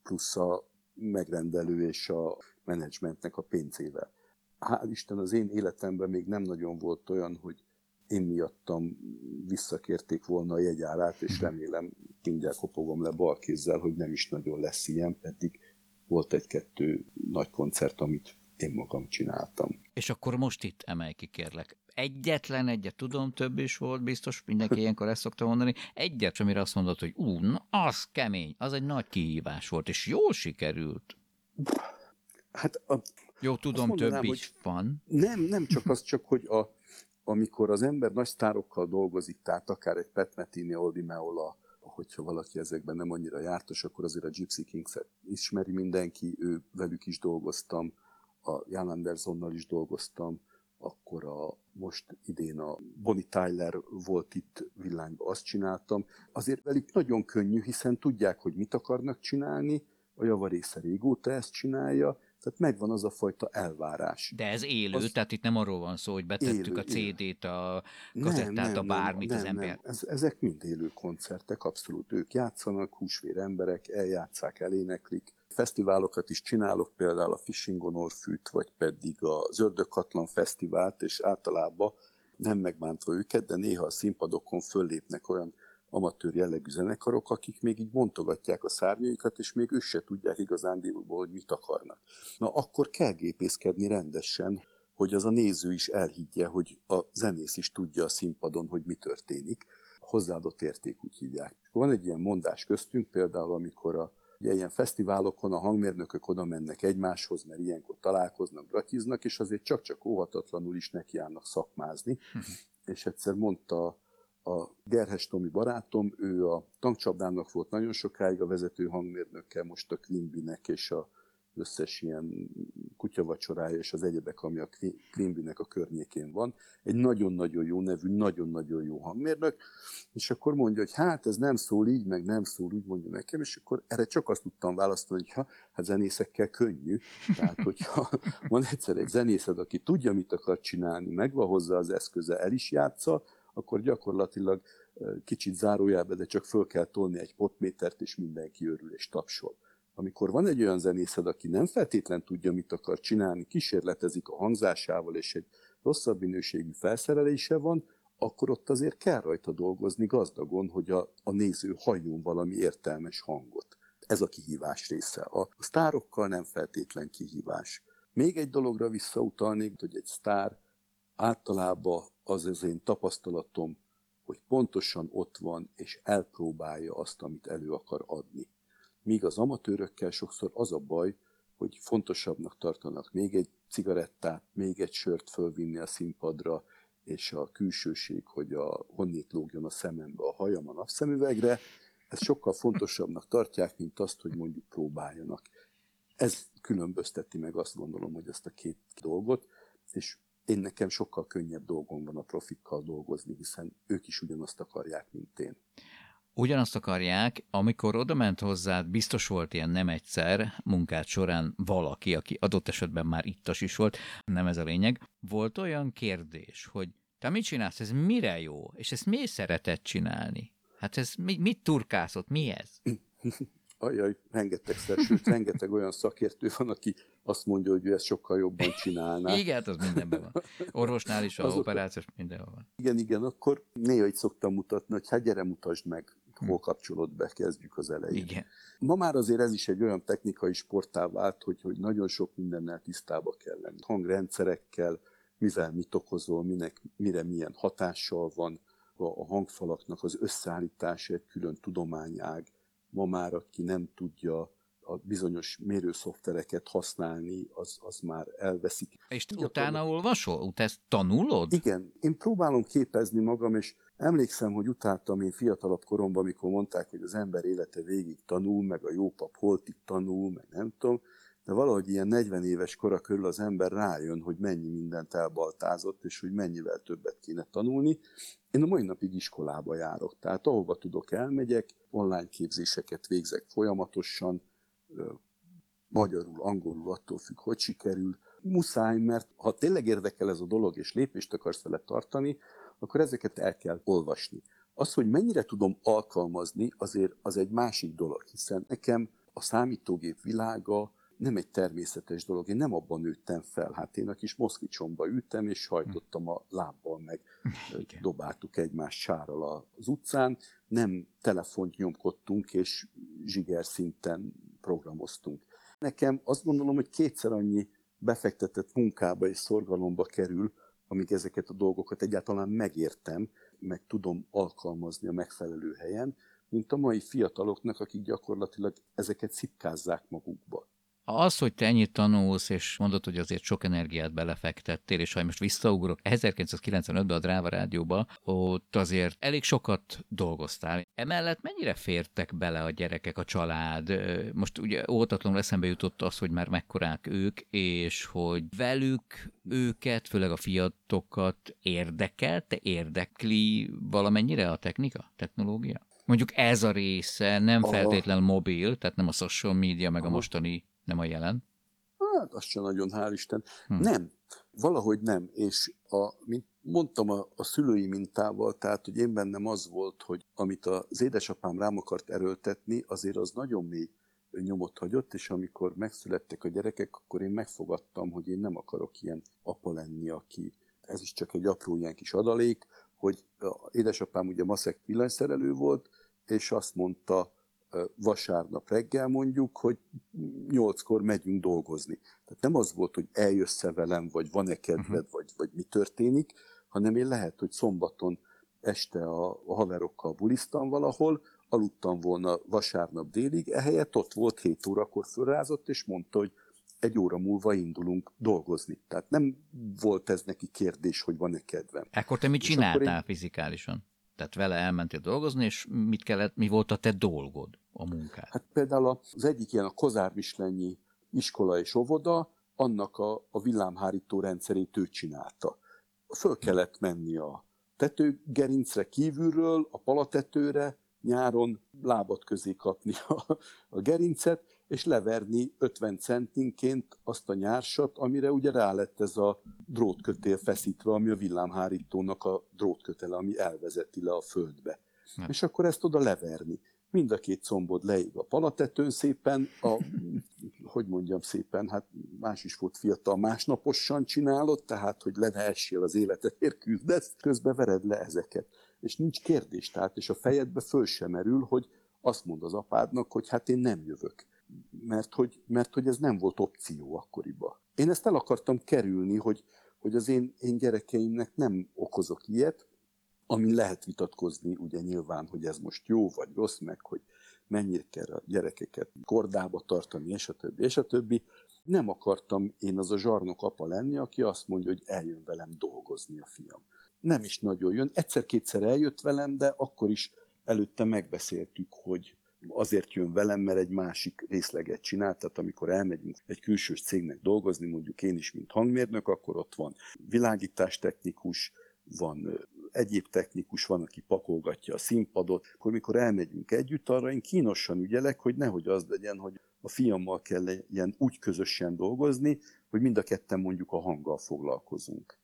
plusz a megrendelő és a menedzsmentnek a pénzével. Hál' Isten az én életemben még nem nagyon volt olyan, hogy én miattam visszakérték volna a jegyárát, és remélem, mindjárt kopogom le bal kézzel, hogy nem is nagyon lesz ilyen, pedig volt egy-kettő nagy koncert, amit én magam csináltam. És akkor most itt emelj ki, kérlek. Egyetlen egyet, tudom, több is volt, biztos mindenki (laughs) ilyenkor ezt szokta mondani. Egyet, amire azt mondod, hogy ú, na, az kemény, az egy nagy kihívás volt, és jól sikerült. Hát a, Jó, tudom, mondanám, több is van. nem, nem csak az, csak hogy a, amikor az ember nagy sztárokkal dolgozik, tehát akár egy Pat Metheny, Oldie Meola, hogyha valaki ezekben nem annyira jártas, akkor azért a Gypsy Kings-et ismeri mindenki, ő velük is dolgoztam, a Jan Andersonnal is dolgoztam, akkor a, most idén a Bonnie Tyler volt itt villányban, azt csináltam. Azért velük nagyon könnyű, hiszen tudják, hogy mit akarnak csinálni, a javarésze régóta ezt csinálja, tehát megvan az a fajta elvárás. De ez élő, az... tehát itt nem arról van szó, hogy betettük élő, a CD-t, a kazettát, nem, nem, a bármit nem, az ember. Nem. Ez, ezek mind élő koncertek, abszolút. Ők játszanak, húsvér emberek, eljátszák, eléneklik. Fesztiválokat is csinálok, például a Fishing on Orfűt, vagy pedig a Zördökatlan Fesztivált, és általában nem megbántva őket, de néha a színpadokon föllépnek olyan amatőr jellegű zenekarok, akik még így montogatják a szárnyaikat, és még ők se tudják igazándiból, hogy mit akarnak. Na akkor kell gépészkedni rendesen, hogy az a néző is elhiggye, hogy a zenész is tudja a színpadon, hogy mi történik. Hozzáadott érték úgy hívják. Van egy ilyen mondás köztünk, például amikor a Ugye ilyen fesztiválokon a hangmérnökök oda mennek egymáshoz, mert ilyenkor találkoznak, bratiznak, és azért csak-csak óhatatlanul is nekiállnak szakmázni. és egyszer mondta a Gerhes Tomi barátom, ő a tankcsapdának volt nagyon sokáig a vezető hangmérnökkel, most a Quimbinek és a összes ilyen kutyavacsorája és az egyebek, ami a Quimbinek a környékén van. Egy nagyon-nagyon jó nevű, nagyon-nagyon jó hangmérnök, és akkor mondja, hogy hát ez nem szól így, meg nem szól úgy, mondja nekem, és akkor erre csak azt tudtam választani, hogy ha, hát zenészekkel könnyű. Tehát, hogyha van egyszer egy zenészed, aki tudja, mit akar csinálni, megvan hozzá az eszköze, el is játsza, akkor gyakorlatilag kicsit zárójelbe, de csak föl kell tolni egy potmétert, és mindenki örül és tapsol. Amikor van egy olyan zenészed, aki nem feltétlen tudja, mit akar csinálni, kísérletezik a hangzásával, és egy rosszabb minőségű felszerelése van, akkor ott azért kell rajta dolgozni gazdagon, hogy a, a néző halljon valami értelmes hangot. Ez a kihívás része. A sztárokkal nem feltétlen kihívás. Még egy dologra visszautalnék, hogy egy sztár általában az az én tapasztalatom, hogy pontosan ott van, és elpróbálja azt, amit elő akar adni. Míg az amatőrökkel sokszor az a baj, hogy fontosabbnak tartanak még egy cigarettát, még egy sört fölvinni a színpadra, és a külsőség, hogy a honnét lógjon a szemembe a hajam a napszemüvegre, ezt sokkal fontosabbnak tartják, mint azt, hogy mondjuk próbáljanak. Ez különbözteti meg azt gondolom, hogy ezt a két dolgot, és én nekem sokkal könnyebb dolgom van a profikkal dolgozni, hiszen ők is ugyanazt akarják, mint én. Ugyanazt akarják, amikor oda ment hozzád, biztos volt ilyen nem egyszer munkát során valaki, aki adott esetben már ittas is volt, nem ez a lényeg. Volt olyan kérdés, hogy te mit csinálsz, ez mire jó, és ezt miért szeretett csinálni? Hát ez mit, mit turkászott, mi ez? (laughs) ajaj, rengetegszer, sőt, rengeteg olyan szakértő van, aki azt mondja, hogy ő ezt sokkal jobban csinálná. (laughs) igen, hát az mindenben van. Orvosnál is, a operációs mindenhol van. Igen, igen, akkor néha itt szoktam mutatni, hogy hát gyere, mutasd meg, hm. hol kapcsolod be, kezdjük az elején. Igen. Ma már azért ez is egy olyan technikai sportá vált, hogy, hogy nagyon sok mindennel tisztába kell lenni. Hangrendszerekkel, mivel mit okozol, minek, mire milyen hatással van, a hangfalaknak az összeállítása egy külön tudományág, ma már aki nem tudja a bizonyos mérőszoftvereket használni, az, az már elveszik. És te utána olvasol? Utána ezt tanulod? Igen. Én próbálom képezni magam, és emlékszem, hogy utáltam én fiatalabb koromban, amikor mondták, hogy az ember élete végig tanul, meg a jó pap holtig tanul, meg nem tudom, de valahogy ilyen 40 éves kora körül az ember rájön, hogy mennyi mindent elbaltázott, és hogy mennyivel többet kéne tanulni. Én a mai napig iskolába járok, tehát ahova tudok elmegyek, online képzéseket végzek folyamatosan, magyarul, angolul, attól függ, hogy sikerül. Muszáj, mert ha tényleg érdekel ez a dolog, és lépést akarsz vele tartani, akkor ezeket el kell olvasni. Az, hogy mennyire tudom alkalmazni, azért az egy másik dolog, hiszen nekem a számítógép világa nem egy természetes dolog. Én nem abban nőttem fel. Hát én a kis moszkicsomba ültem, és hajtottam a lábbal, meg Igen. dobáltuk egymást sárral az utcán. Nem telefont nyomkodtunk, és zsiger szinten programoztunk. Nekem azt gondolom, hogy kétszer annyi befektetett munkába és szorgalomba kerül, amíg ezeket a dolgokat egyáltalán megértem, meg tudom alkalmazni a megfelelő helyen, mint a mai fiataloknak, akik gyakorlatilag ezeket szipkázzák magukba. Az, hogy te ennyit tanulsz, és mondod, hogy azért sok energiát belefektettél, és ha most visszaugrok 1995-ben a Dráva Rádióba, ott azért elég sokat dolgoztál. Emellett mennyire fértek bele a gyerekek, a család? Most ugye óvatatlanul eszembe jutott az, hogy már mekkorák ők, és hogy velük őket, főleg a fiatokat érdekelte, érdekli valamennyire a technika, technológia? Mondjuk ez a része nem feltétlenül mobil, tehát nem a social media, meg a mostani nem a jelen? Hát, azt sem nagyon, hál' Isten. Hm. Nem, valahogy nem. És a, mint mondtam a, a szülői mintával, tehát, hogy én bennem az volt, hogy amit az édesapám rám akart erőltetni, azért az nagyon mély nyomot hagyott, és amikor megszülettek a gyerekek, akkor én megfogadtam, hogy én nem akarok ilyen apa lenni, aki ez is csak egy apró ilyen kis adalék, hogy édesapám ugye maszek villanyszerelő volt, és azt mondta, vasárnap reggel mondjuk, hogy nyolckor megyünk dolgozni. Tehát nem az volt, hogy eljössz -e velem, vagy van-e kedved, uh-huh. vagy, vagy mi történik, hanem én lehet, hogy szombaton este a, a haverokkal bulisztam valahol, aludtam volna vasárnap délig, ehelyett ott volt 7 órakor fölrázott, és mondta, hogy egy óra múlva indulunk dolgozni. Tehát nem volt ez neki kérdés, hogy van-e kedvem. Ekkor te mit csináltál én... fizikálisan? Tehát vele elmentél dolgozni, és mit kellett, mi volt a te dolgod, a munkád? Hát például az egyik ilyen a Kozármislenyi iskola és óvoda, annak a, a villámhárító rendszerét ő csinálta. Föl kellett menni a tetőgerincre kívülről, a palatetőre, nyáron lábat közé kapni a, a gerincet, és leverni 50 centinként azt a nyársat, amire ugye rá lett ez a drótkötél feszítve, ami a villámhárítónak a drótkötele, ami elvezeti le a földbe. Nem. És akkor ezt oda leverni. Mind a két combod leég a palatetőn szépen, a, hogy mondjam szépen, hát más is volt fiatal, másnaposan csinálod, tehát, hogy le ne az életedért küzdesz, közben vered le ezeket. És nincs kérdés, tehát, és a fejedbe föl sem merül, hogy azt mond az apádnak, hogy hát én nem jövök mert hogy, mert hogy ez nem volt opció akkoriban. Én ezt el akartam kerülni, hogy, hogy az én, én gyerekeimnek nem okozok ilyet, ami lehet vitatkozni, ugye nyilván, hogy ez most jó vagy rossz, meg hogy mennyire kell a gyerekeket kordába tartani, és a többi, és a többi. Nem akartam én az a zsarnok apa lenni, aki azt mondja, hogy eljön velem dolgozni a fiam. Nem is nagyon jön. Egyszer-kétszer eljött velem, de akkor is előtte megbeszéltük, hogy, azért jön velem, mert egy másik részleget csinál, tehát amikor elmegyünk egy külsős cégnek dolgozni, mondjuk én is, mint hangmérnök, akkor ott van világítástechnikus, van egyéb technikus, van, aki pakolgatja a színpadot, akkor mikor elmegyünk együtt, arra én kínosan ügyelek, hogy nehogy az legyen, hogy a fiammal kell ilyen úgy közösen dolgozni, hogy mind a ketten mondjuk a hanggal foglalkozunk.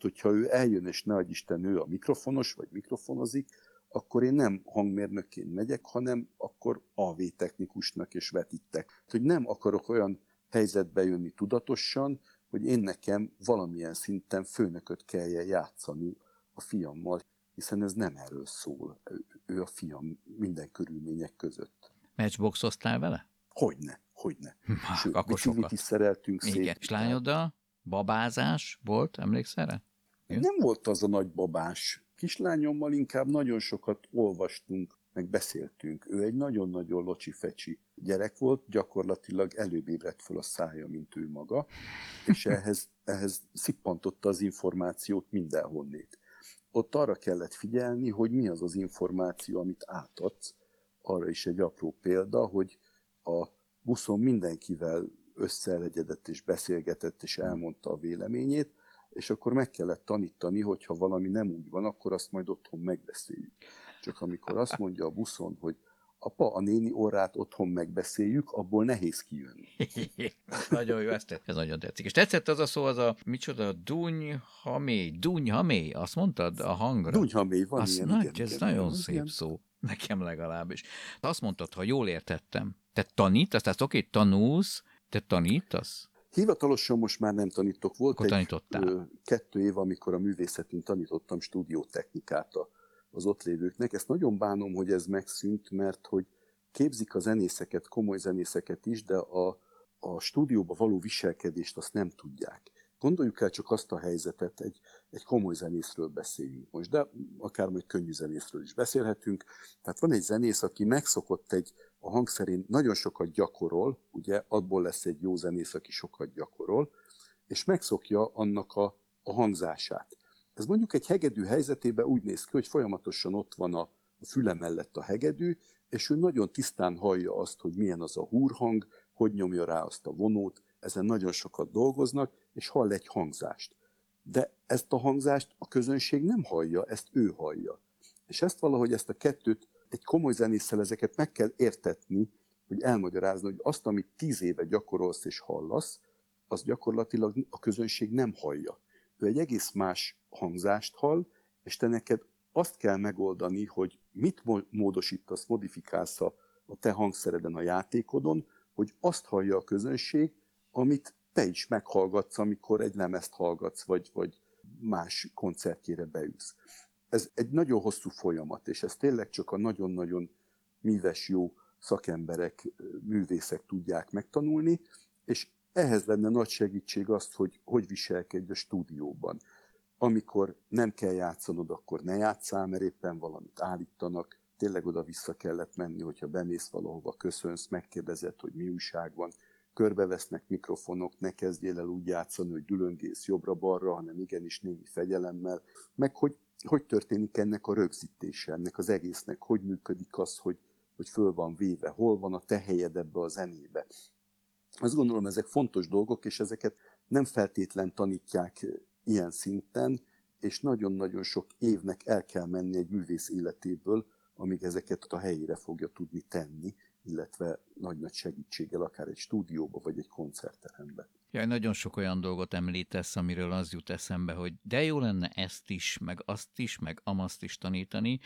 Hogyha ő eljön, és ne Isten ő a mikrofonos, vagy mikrofonozik, akkor én nem hangmérnökként megyek, hanem akkor AV technikusnak és vetítek. Hogy nem akarok olyan helyzetbe jönni tudatosan, hogy én nekem valamilyen szinten főnököt kelljen játszani a fiammal, hiszen ez nem erről szól. Ő a fiam minden körülmények között. Matchboxoztál vele? Hogyne, hogyne. Ha, Sőt, akkor sokat. is szereltünk Igen. szét. És lányoddal babázás volt, emlékszel rá? Nem volt az a nagy babás kislányommal inkább nagyon sokat olvastunk, meg beszéltünk. Ő egy nagyon-nagyon locsi-fecsi gyerek volt, gyakorlatilag előbb ébredt föl a szája, mint ő maga, és (laughs) ehhez, ehhez szippantotta az információt mindenhonnét. Ott arra kellett figyelni, hogy mi az az információ, amit átadsz. Arra is egy apró példa, hogy a buszon mindenkivel összeelegyedett és beszélgetett és elmondta a véleményét, és akkor meg kellett tanítani, hogy ha valami nem úgy van, akkor azt majd otthon megbeszéljük. Csak amikor azt mondja a buszon, hogy apa, a néni orrát otthon megbeszéljük, abból nehéz kijönni. (laughs) nagyon jó, ezt ez nagyon tetszik. És tetszett az a szó, az a, micsoda, dunyhamé, dunyhamé, azt mondtad a hangra? Dunyhamé, van azt ilyen, nagy, igen, ez igen, nagyon igen, szép szó, nekem legalábbis. Azt mondtad, ha jól értettem, te tanítasz, tehát oké, tanulsz, te tanítasz? Hivatalosan most már nem tanítok. Volt Akkor egy tanítottál. kettő év, amikor a művészetén tanítottam stúdiótechnikát a, az ott lévőknek. Ezt nagyon bánom, hogy ez megszűnt, mert hogy képzik a zenészeket, komoly zenészeket is, de a, a stúdióba való viselkedést azt nem tudják. Gondoljuk el csak azt a helyzetet, egy, egy komoly zenészről beszéljünk most, de akár majd könnyű zenészről is beszélhetünk. Tehát van egy zenész, aki megszokott egy a hangszerén nagyon sokat gyakorol, ugye, abból lesz egy jó zenész, aki sokat gyakorol, és megszokja annak a, a hangzását. Ez mondjuk egy hegedű helyzetében úgy néz ki, hogy folyamatosan ott van a, a füle mellett a hegedű, és ő nagyon tisztán hallja azt, hogy milyen az a húrhang, hogy nyomja rá azt a vonót, ezen nagyon sokat dolgoznak, és hall egy hangzást. De ezt a hangzást a közönség nem hallja, ezt ő hallja. És ezt valahogy ezt a kettőt, egy komoly zenésszel ezeket meg kell értetni, hogy elmagyarázni, hogy azt, amit tíz éve gyakorolsz és hallasz, az gyakorlatilag a közönség nem hallja. Ő egy egész más hangzást hall, és te neked azt kell megoldani, hogy mit módosítasz, modifikálsz a, a te hangszereden, a játékodon, hogy azt hallja a közönség, amit te is meghallgatsz, amikor egy lemezt hallgatsz, vagy, vagy más koncertjére beülsz. Ez egy nagyon hosszú folyamat, és ez tényleg csak a nagyon-nagyon míves, jó szakemberek, művészek tudják megtanulni, és ehhez lenne nagy segítség azt, hogy hogy viselkedj a stúdióban. Amikor nem kell játszanod, akkor ne játszál, mert éppen valamit állítanak, tényleg oda-vissza kellett menni, hogyha bemész valahova, köszönsz, megkérdezed, hogy mi újság van, körbevesznek mikrofonok, ne kezdjél el úgy játszani, hogy dülöngész jobbra-balra, hanem igenis némi fegyelemmel, meg hogy hogy történik ennek a rögzítése, ennek az egésznek, hogy működik az, hogy, hogy föl van véve, hol van a te helyed ebbe a zenébe. Azt gondolom, ezek fontos dolgok, és ezeket nem feltétlen tanítják ilyen szinten, és nagyon-nagyon sok évnek el kell menni egy művész életéből, amíg ezeket a helyére fogja tudni tenni, illetve nagy-nagy segítséggel akár egy stúdióba vagy egy koncertterembe. Ja, nagyon sok olyan dolgot említesz, amiről az jut eszembe, hogy de jó lenne ezt is, meg azt is, meg amaszt is tanítani,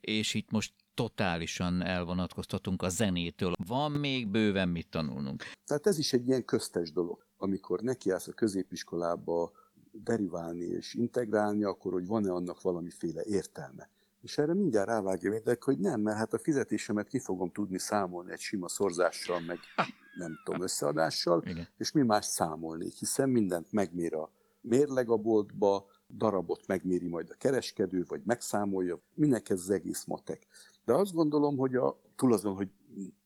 és itt most totálisan elvonatkoztatunk a zenétől. Van még bőven mit tanulnunk. Tehát ez is egy ilyen köztes dolog. Amikor nekiállsz a középiskolába deriválni és integrálni, akkor hogy van-e annak valamiféle értelme. És erre mindjárt rávágja mindenki, hogy nem, mert hát a fizetésemet ki fogom tudni számolni egy sima szorzással, meg nem tudom, összeadással, Igen. és mi más számolnék, hiszen mindent megmér a mérleg a boltba, darabot megméri majd a kereskedő, vagy megszámolja, minek ez az egész matek. De azt gondolom, hogy a, túl azon, hogy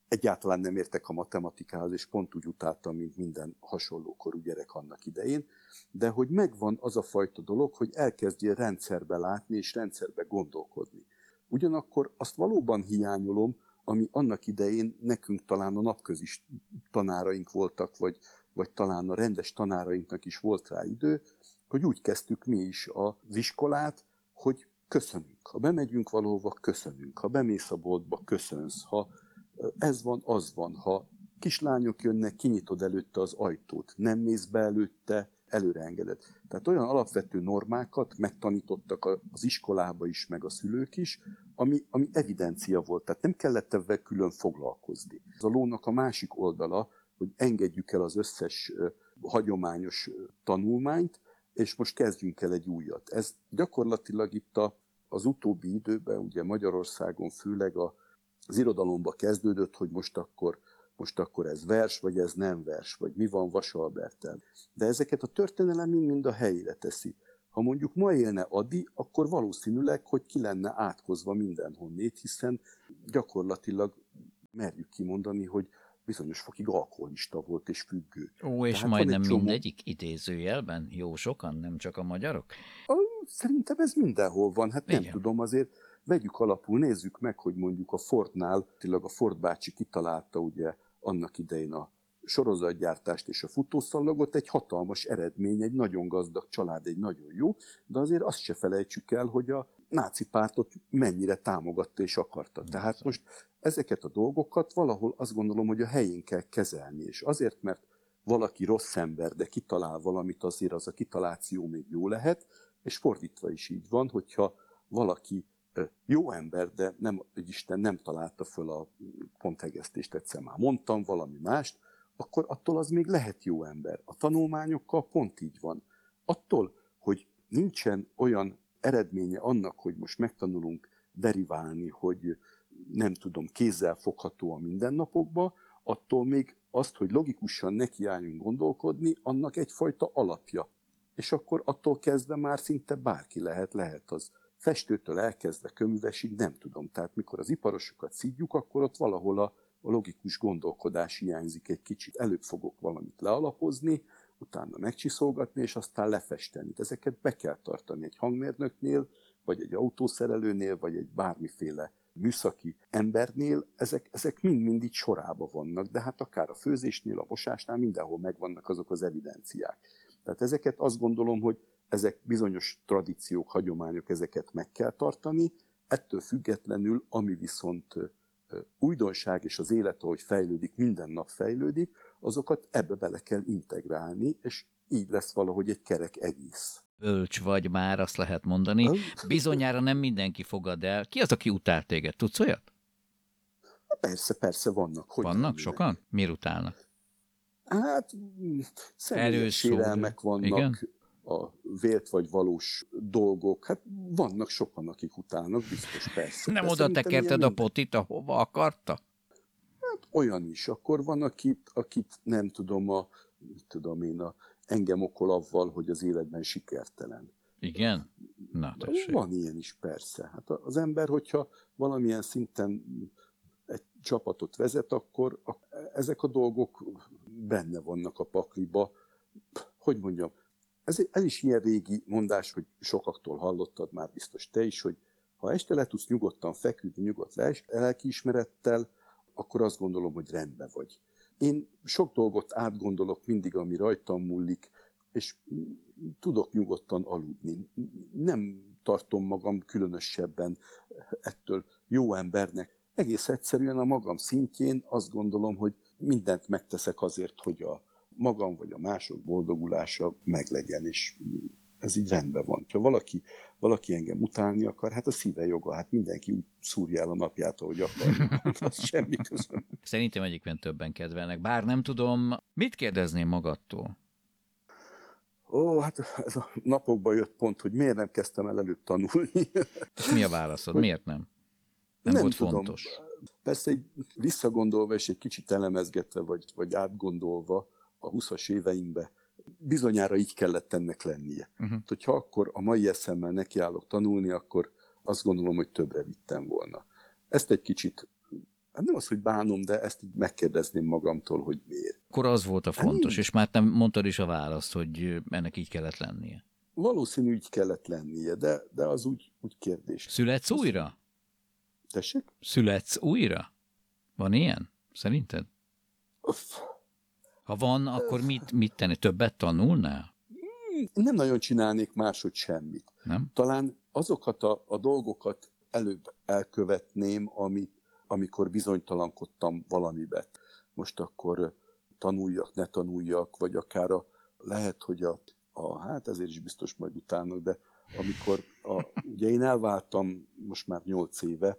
egyáltalán nem értek a matematikához, és pont úgy utáltam, mint minden hasonlókorú gyerek annak idején, de hogy megvan az a fajta dolog, hogy elkezdjél rendszerbe látni és rendszerbe gondolkodni. Ugyanakkor azt valóban hiányolom, ami annak idején nekünk talán a napközis tanáraink voltak, vagy, vagy talán a rendes tanárainknak is volt rá idő, hogy úgy kezdtük mi is az iskolát, hogy köszönünk. Ha bemegyünk valahova, köszönünk. Ha bemész a boltba, köszönsz. Ha ez van, az van. Ha kislányok jönnek, kinyitod előtte az ajtót, nem mész be előtte, előre engeded. Tehát olyan alapvető normákat megtanítottak az iskolába is, meg a szülők is, ami, ami evidencia volt. Tehát nem kellett ebben külön foglalkozni. Ez a lónak a másik oldala, hogy engedjük el az összes hagyományos tanulmányt, és most kezdjünk el egy újat. Ez gyakorlatilag itt a, az utóbbi időben, ugye Magyarországon főleg a, az irodalomba kezdődött, hogy most akkor, most akkor ez vers, vagy ez nem vers, vagy mi van Vasalbertel. De ezeket a történelem mind-mind a helyére teszi. Ha mondjuk ma élne Adi, akkor valószínűleg, hogy ki lenne átkozva mindenhonnét, hiszen gyakorlatilag merjük kimondani, hogy bizonyos fokig alkoholista volt és függő. Ó, és Tehát majdnem csomó... mindegyik idézőjelben? Jó sokan, nem csak a magyarok? Szerintem ez mindenhol van. Hát Igen. nem tudom, azért vegyük alapul, nézzük meg, hogy mondjuk a Fordnál, tényleg a Ford bácsi kitalálta ugye annak idején a sorozatgyártást és a futószallagot, egy hatalmas eredmény, egy nagyon gazdag család, egy nagyon jó, de azért azt se felejtsük el, hogy a náci pártot mennyire támogatta és akarta. Tehát most ezeket a dolgokat valahol azt gondolom, hogy a helyén kell kezelni, és azért, mert valaki rossz ember, de kitalál valamit, azért az a kitaláció még jó lehet, és fordítva is így van, hogyha valaki jó ember, de nem, hogy Isten nem találta föl a ponthegesztést, egyszer már mondtam valami mást, akkor attól az még lehet jó ember. A tanulmányokkal pont így van. Attól, hogy nincsen olyan eredménye annak, hogy most megtanulunk deriválni, hogy nem tudom, kézzel fogható a mindennapokba, attól még azt, hogy logikusan nekiálljunk gondolkodni, annak egyfajta alapja. És akkor attól kezdve már szinte bárki lehet, lehet az festőtől elkezdve köművesig, nem tudom. Tehát mikor az iparosokat szidjuk, akkor ott valahol a a logikus gondolkodás hiányzik egy kicsit. Előbb fogok valamit lealapozni, utána megcsiszolgatni, és aztán lefesteni. Ezeket be kell tartani egy hangmérnöknél, vagy egy autószerelőnél, vagy egy bármiféle műszaki embernél, ezek, ezek mind-mind így sorába vannak, de hát akár a főzésnél, a mosásnál mindenhol megvannak azok az evidenciák. Tehát ezeket azt gondolom, hogy ezek bizonyos tradíciók, hagyományok, ezeket meg kell tartani, ettől függetlenül, ami viszont újdonság és az élet, ahogy fejlődik, minden nap fejlődik, azokat ebbe bele kell integrálni, és így lesz valahogy egy kerek egész. Bölcs vagy már, azt lehet mondani. Bizonyára nem mindenki fogad el. Ki az, aki utál téged? Tudsz olyat? Persze, persze vannak. Hogy vannak sokan? Miért utálnak? Hát, személyes sérelmek vannak, Igen? A vélt vagy valós dolgok. Hát vannak sokan, akik utálnak, biztos persze. Nem oda tekerted a potit, ahova akarta? Hát olyan is. Akkor van, akit, akit nem tudom, a, tudom én, a, engem okol avval, hogy az életben sikertelen. Igen? Na, tessék. Van ilyen is, persze. Hát az ember, hogyha valamilyen szinten egy csapatot vezet, akkor ezek a dolgok benne vannak a pakliba. Hogy mondjam, ez, ez is ilyen régi mondás, hogy sokaktól hallottad már biztos te is, hogy ha este le tudsz nyugodtan feküdni, nyugodt lelkiismerettel, akkor azt gondolom, hogy rendben vagy. Én sok dolgot átgondolok mindig, ami rajtam múlik, és tudok nyugodtan aludni. Nem tartom magam különösebben ettől jó embernek. Egész egyszerűen a magam szintjén azt gondolom, hogy mindent megteszek azért, hogy a magam vagy a mások boldogulása meglegyen, és ez így rendben van. Ha valaki, valaki engem utálni akar, hát a szíve joga, hát mindenki úgy szúrja el a napját, ahogy akar. Az semmi közöm. Szerintem egyikben többen kedvelnek, bár nem tudom, mit kérdezném magadtól? Ó, hát ez a napokban jött pont, hogy miért nem kezdtem el előtt tanulni. És mi a válaszod? Hogy miért nem? Nem, nem volt tudom. fontos. Persze egy visszagondolva és egy kicsit elemezgetve, vagy, vagy átgondolva a 20-as éveimbe, bizonyára így kellett ennek lennie. Uh-huh. Hogyha akkor a mai eszemmel nekiállok tanulni, akkor azt gondolom, hogy többre vittem volna. Ezt egy kicsit, hát nem az, hogy bánom, de ezt így megkérdezném magamtól, hogy miért. Akkor az volt a hát fontos, hát, és már nem mondtad is a választ, hogy ennek így kellett lennie. Valószínű így kellett lennie, de, de az úgy, úgy kérdés. Születsz újra? Tessék? Születsz újra? Van ilyen? Szerinted? Uff. Ha van, akkor mit, mit tenni? Többet tanulnál? Nem nagyon csinálnék máshogy semmit. Nem? Talán azokat a, a dolgokat előbb elkövetném, amit, amikor bizonytalankodtam valamibe. Most akkor tanuljak, ne tanuljak, vagy akár a, lehet, hogy a, a, hát ezért is biztos majd utána, de amikor, a, ugye én elváltam most már nyolc éve,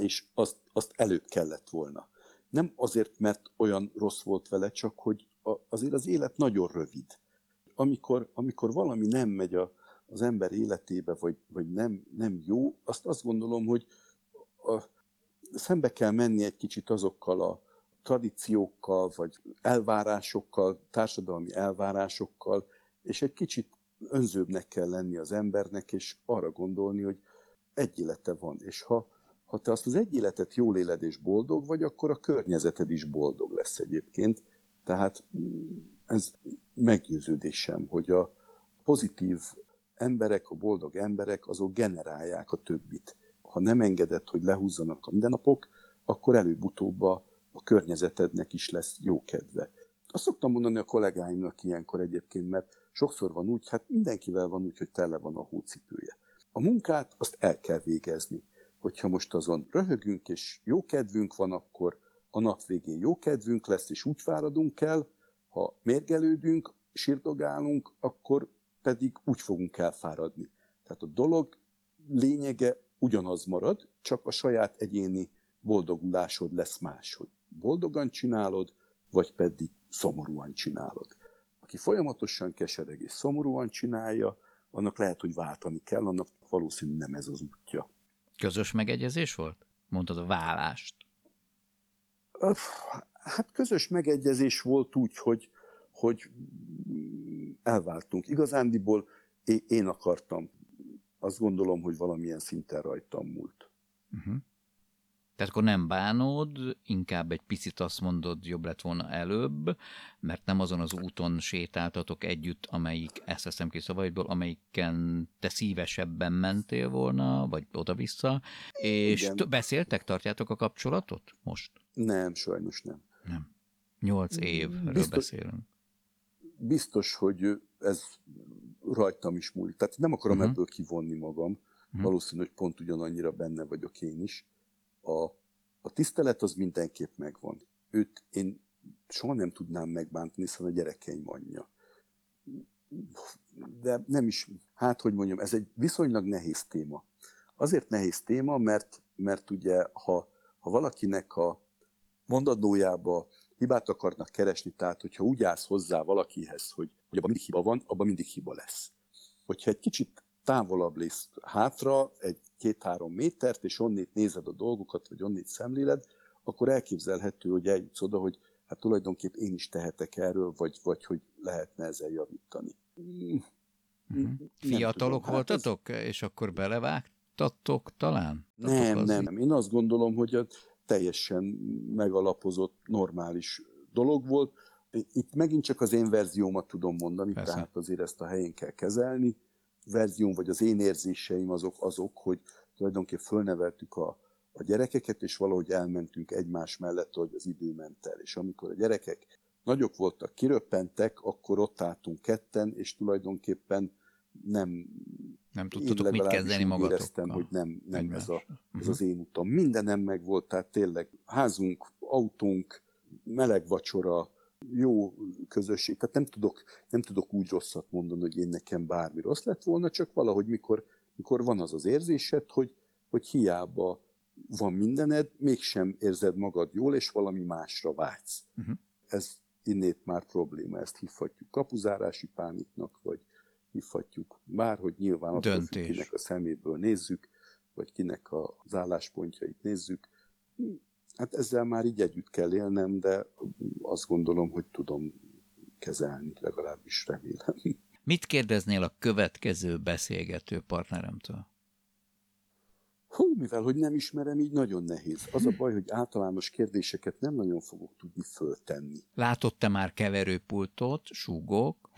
és azt, azt előbb kellett volna. Nem azért, mert olyan rossz volt vele, csak hogy azért az élet nagyon rövid. Amikor, amikor valami nem megy a, az ember életébe, vagy, vagy nem, nem jó, azt azt gondolom, hogy a, szembe kell menni egy kicsit azokkal a tradíciókkal, vagy elvárásokkal, társadalmi elvárásokkal, és egy kicsit önzőbbnek kell lenni az embernek, és arra gondolni, hogy egy élete van, és ha, ha te azt az egy életet jól éled és boldog vagy, akkor a környezeted is boldog lesz egyébként. Tehát ez meggyőződésem, hogy a pozitív emberek, a boldog emberek, azok generálják a többit. Ha nem engeded, hogy lehúzzanak a mindennapok, akkor előbb-utóbb a környezetednek is lesz jó kedve. Azt szoktam mondani a kollégáimnak ilyenkor egyébként, mert sokszor van úgy, hát mindenkivel van úgy, hogy tele van a hócipője. A munkát azt el kell végezni hogyha most azon röhögünk és jó kedvünk van, akkor a nap végén jó kedvünk lesz, és úgy fáradunk el, ha mérgelődünk, sírdogálunk, akkor pedig úgy fogunk elfáradni. Tehát a dolog lényege ugyanaz marad, csak a saját egyéni boldogulásod lesz más, hogy boldogan csinálod, vagy pedig szomorúan csinálod. Aki folyamatosan kesereg és szomorúan csinálja, annak lehet, hogy váltani kell, annak valószínűleg nem ez az útja. Közös megegyezés volt? Mondtad a vállást. Hát közös megegyezés volt úgy, hogy, hogy elváltunk. Igazándiból én akartam. Azt gondolom, hogy valamilyen szinten rajtam múlt. Uh-huh. Tehát akkor nem bánod, inkább egy picit azt mondod, jobb lett volna előbb, mert nem azon az úton sétáltatok együtt, amelyik, ezt veszem ki szavaidból, amelyiken te szívesebben mentél volna, vagy oda-vissza, és Igen. beszéltek, tartjátok a kapcsolatot most? Nem, sajnos nem. Nem. Nyolc évről Biztos- beszélünk. Biztos, hogy ez rajtam is múlik. Tehát nem akarom Mhm. ebből kivonni magam. Mhm. Valószínű, hogy pont ugyanannyira benne vagyok én is. A, a tisztelet az mindenképp megvan. Őt én soha nem tudnám megbántani, hiszen a gyerekeim anyja. De nem is, hát hogy mondjam, ez egy viszonylag nehéz téma. Azért nehéz téma, mert, mert ugye, ha, ha valakinek a mondandójába hibát akarnak keresni, tehát hogyha úgy állsz hozzá valakihez, hogy, hogy abban mindig hiba van, abban mindig hiba lesz. Hogyha egy kicsit távolabb lész hátra, egy két-három métert, és onnét nézed a dolgokat, vagy onnét szemléled, akkor elképzelhető, hogy eljutsz oda, hogy hát tulajdonképp én is tehetek erről, vagy, vagy hogy lehetne ezzel javítani. Mm, Mhm. nem Fiatalok tudom, hát ez- voltatok, és akkor belevágtatok talán? Nem, Tatok nem, nem. Én azt gondolom, hogy ez teljesen megalapozott, normális dolog volt. Itt megint csak az én verziómat tudom mondani. Persze. tehát azért ezt a helyén kell kezelni. Verzióm vagy az én érzéseim azok, azok hogy tulajdonképpen fölneveltük a, a gyerekeket, és valahogy elmentünk egymás mellett, hogy az idő ment el. És amikor a gyerekek nagyok voltak, kiröppentek, akkor ott álltunk ketten, és tulajdonképpen nem Nem tudtatok mit kezdeni magatokkal. éreztem, hogy nem, nem ez, a, ez Mhm. az én utam. Mindenem meg volt, tehát tényleg házunk, autónk, meleg vacsora, jó közösség. Tehát nem tudok, nem tudok úgy rosszat mondani, hogy én nekem bármi rossz lett volna, csak valahogy mikor, mikor van az az érzésed, hogy, hogy hiába van mindened, mégsem érzed magad jól, és valami másra vágysz. Mhm. Ez innét már probléma, ezt hívhatjuk kapuzárási pániknak, vagy hívhatjuk bárhogy nyilván attól függ, Döntés. kinek a szeméből nézzük, vagy kinek az álláspontjait nézzük. Hát ezzel már így együtt kell élnem, de azt gondolom, hogy tudom kezelni, legalábbis remélem. Mit kérdeznél a következő beszélgető partneremtől? Hú, mivel hogy nem ismerem, így nagyon nehéz. Az a (laughs) baj, hogy általános kérdéseket nem nagyon fogok tudni föltenni. Látott te már keverőpultot, súgok?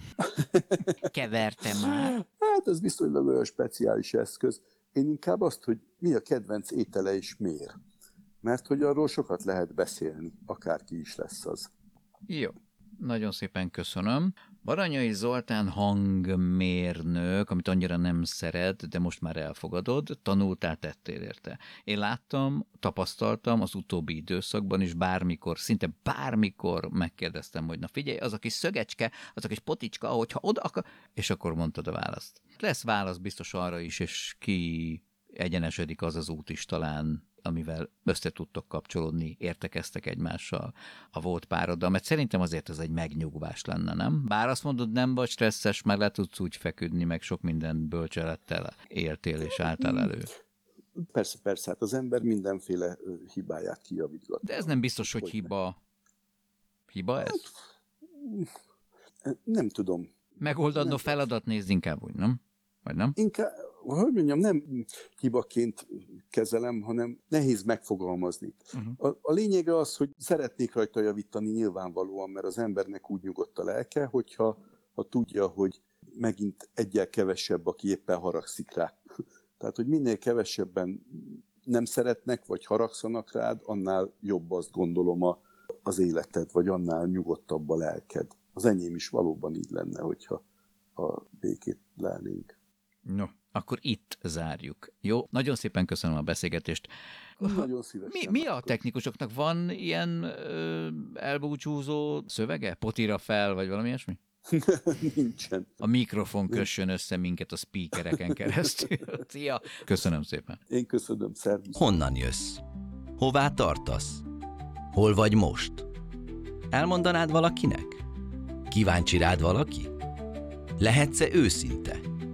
(laughs) Keverte már? Hát ez viszonylag olyan speciális eszköz. Én inkább azt, hogy mi a kedvenc étele és miért. Mert hogy arról sokat lehet beszélni, akárki is lesz az. Jó. Nagyon szépen köszönöm. Baranyai Zoltán hangmérnök, amit annyira nem szeret, de most már elfogadod, tanultál, tettél érte. Én láttam, tapasztaltam az utóbbi időszakban is bármikor, szinte bármikor megkérdeztem, hogy na figyelj, az a kis szögecske, az a kis poticska, hogyha oda akar... És akkor mondtad a választ. Lesz válasz biztos arra is, és ki egyenesedik az az út is talán, amivel össze tudtok kapcsolódni, értekeztek egymással a volt pároddal, mert szerintem azért ez egy megnyugvás lenne, nem? Bár azt mondod, nem vagy stresszes, mert le tudsz úgy feküdni, meg sok minden bölcselettel éltél és álltál elő. Persze, persze, hát az ember mindenféle hibáját kijavítgat. De ez nem biztos, hogy Hogyne. hiba. Hiba ez? Nem tudom. Megoldandó nem. feladat nézd inkább úgy, nem? Vagy nem? Inkább, hogy mondjam, nem hibaként kezelem, hanem nehéz megfogalmazni. Uh-huh. A, a lényege az, hogy szeretnék rajta javítani nyilvánvalóan, mert az embernek úgy nyugodt a lelke, hogyha ha tudja, hogy megint egyel kevesebb, aki éppen haragszik rá. (laughs) Tehát, hogy minél kevesebben nem szeretnek, vagy haragszanak rád, annál jobb azt gondolom a, az életed, vagy annál nyugodtabb a lelked. Az enyém is valóban így lenne, hogyha a békét lelnénk. No, akkor itt zárjuk. Jó? Nagyon szépen köszönöm a beszélgetést. Nagyon szívesen. Mi, mi a technikusoknak? Van ilyen ö, elbúcsúzó szövege? Potira fel, vagy valami ilyesmi? (laughs) Nincsen. A mikrofon kössön össze minket a speakereken (laughs) keresztül. Szia! Köszönöm szépen. Én köszönöm, szervusz. Honnan jössz? Hová tartasz? Hol vagy most? Elmondanád valakinek? Kíváncsi rád valaki? Lehetsz-e őszinte?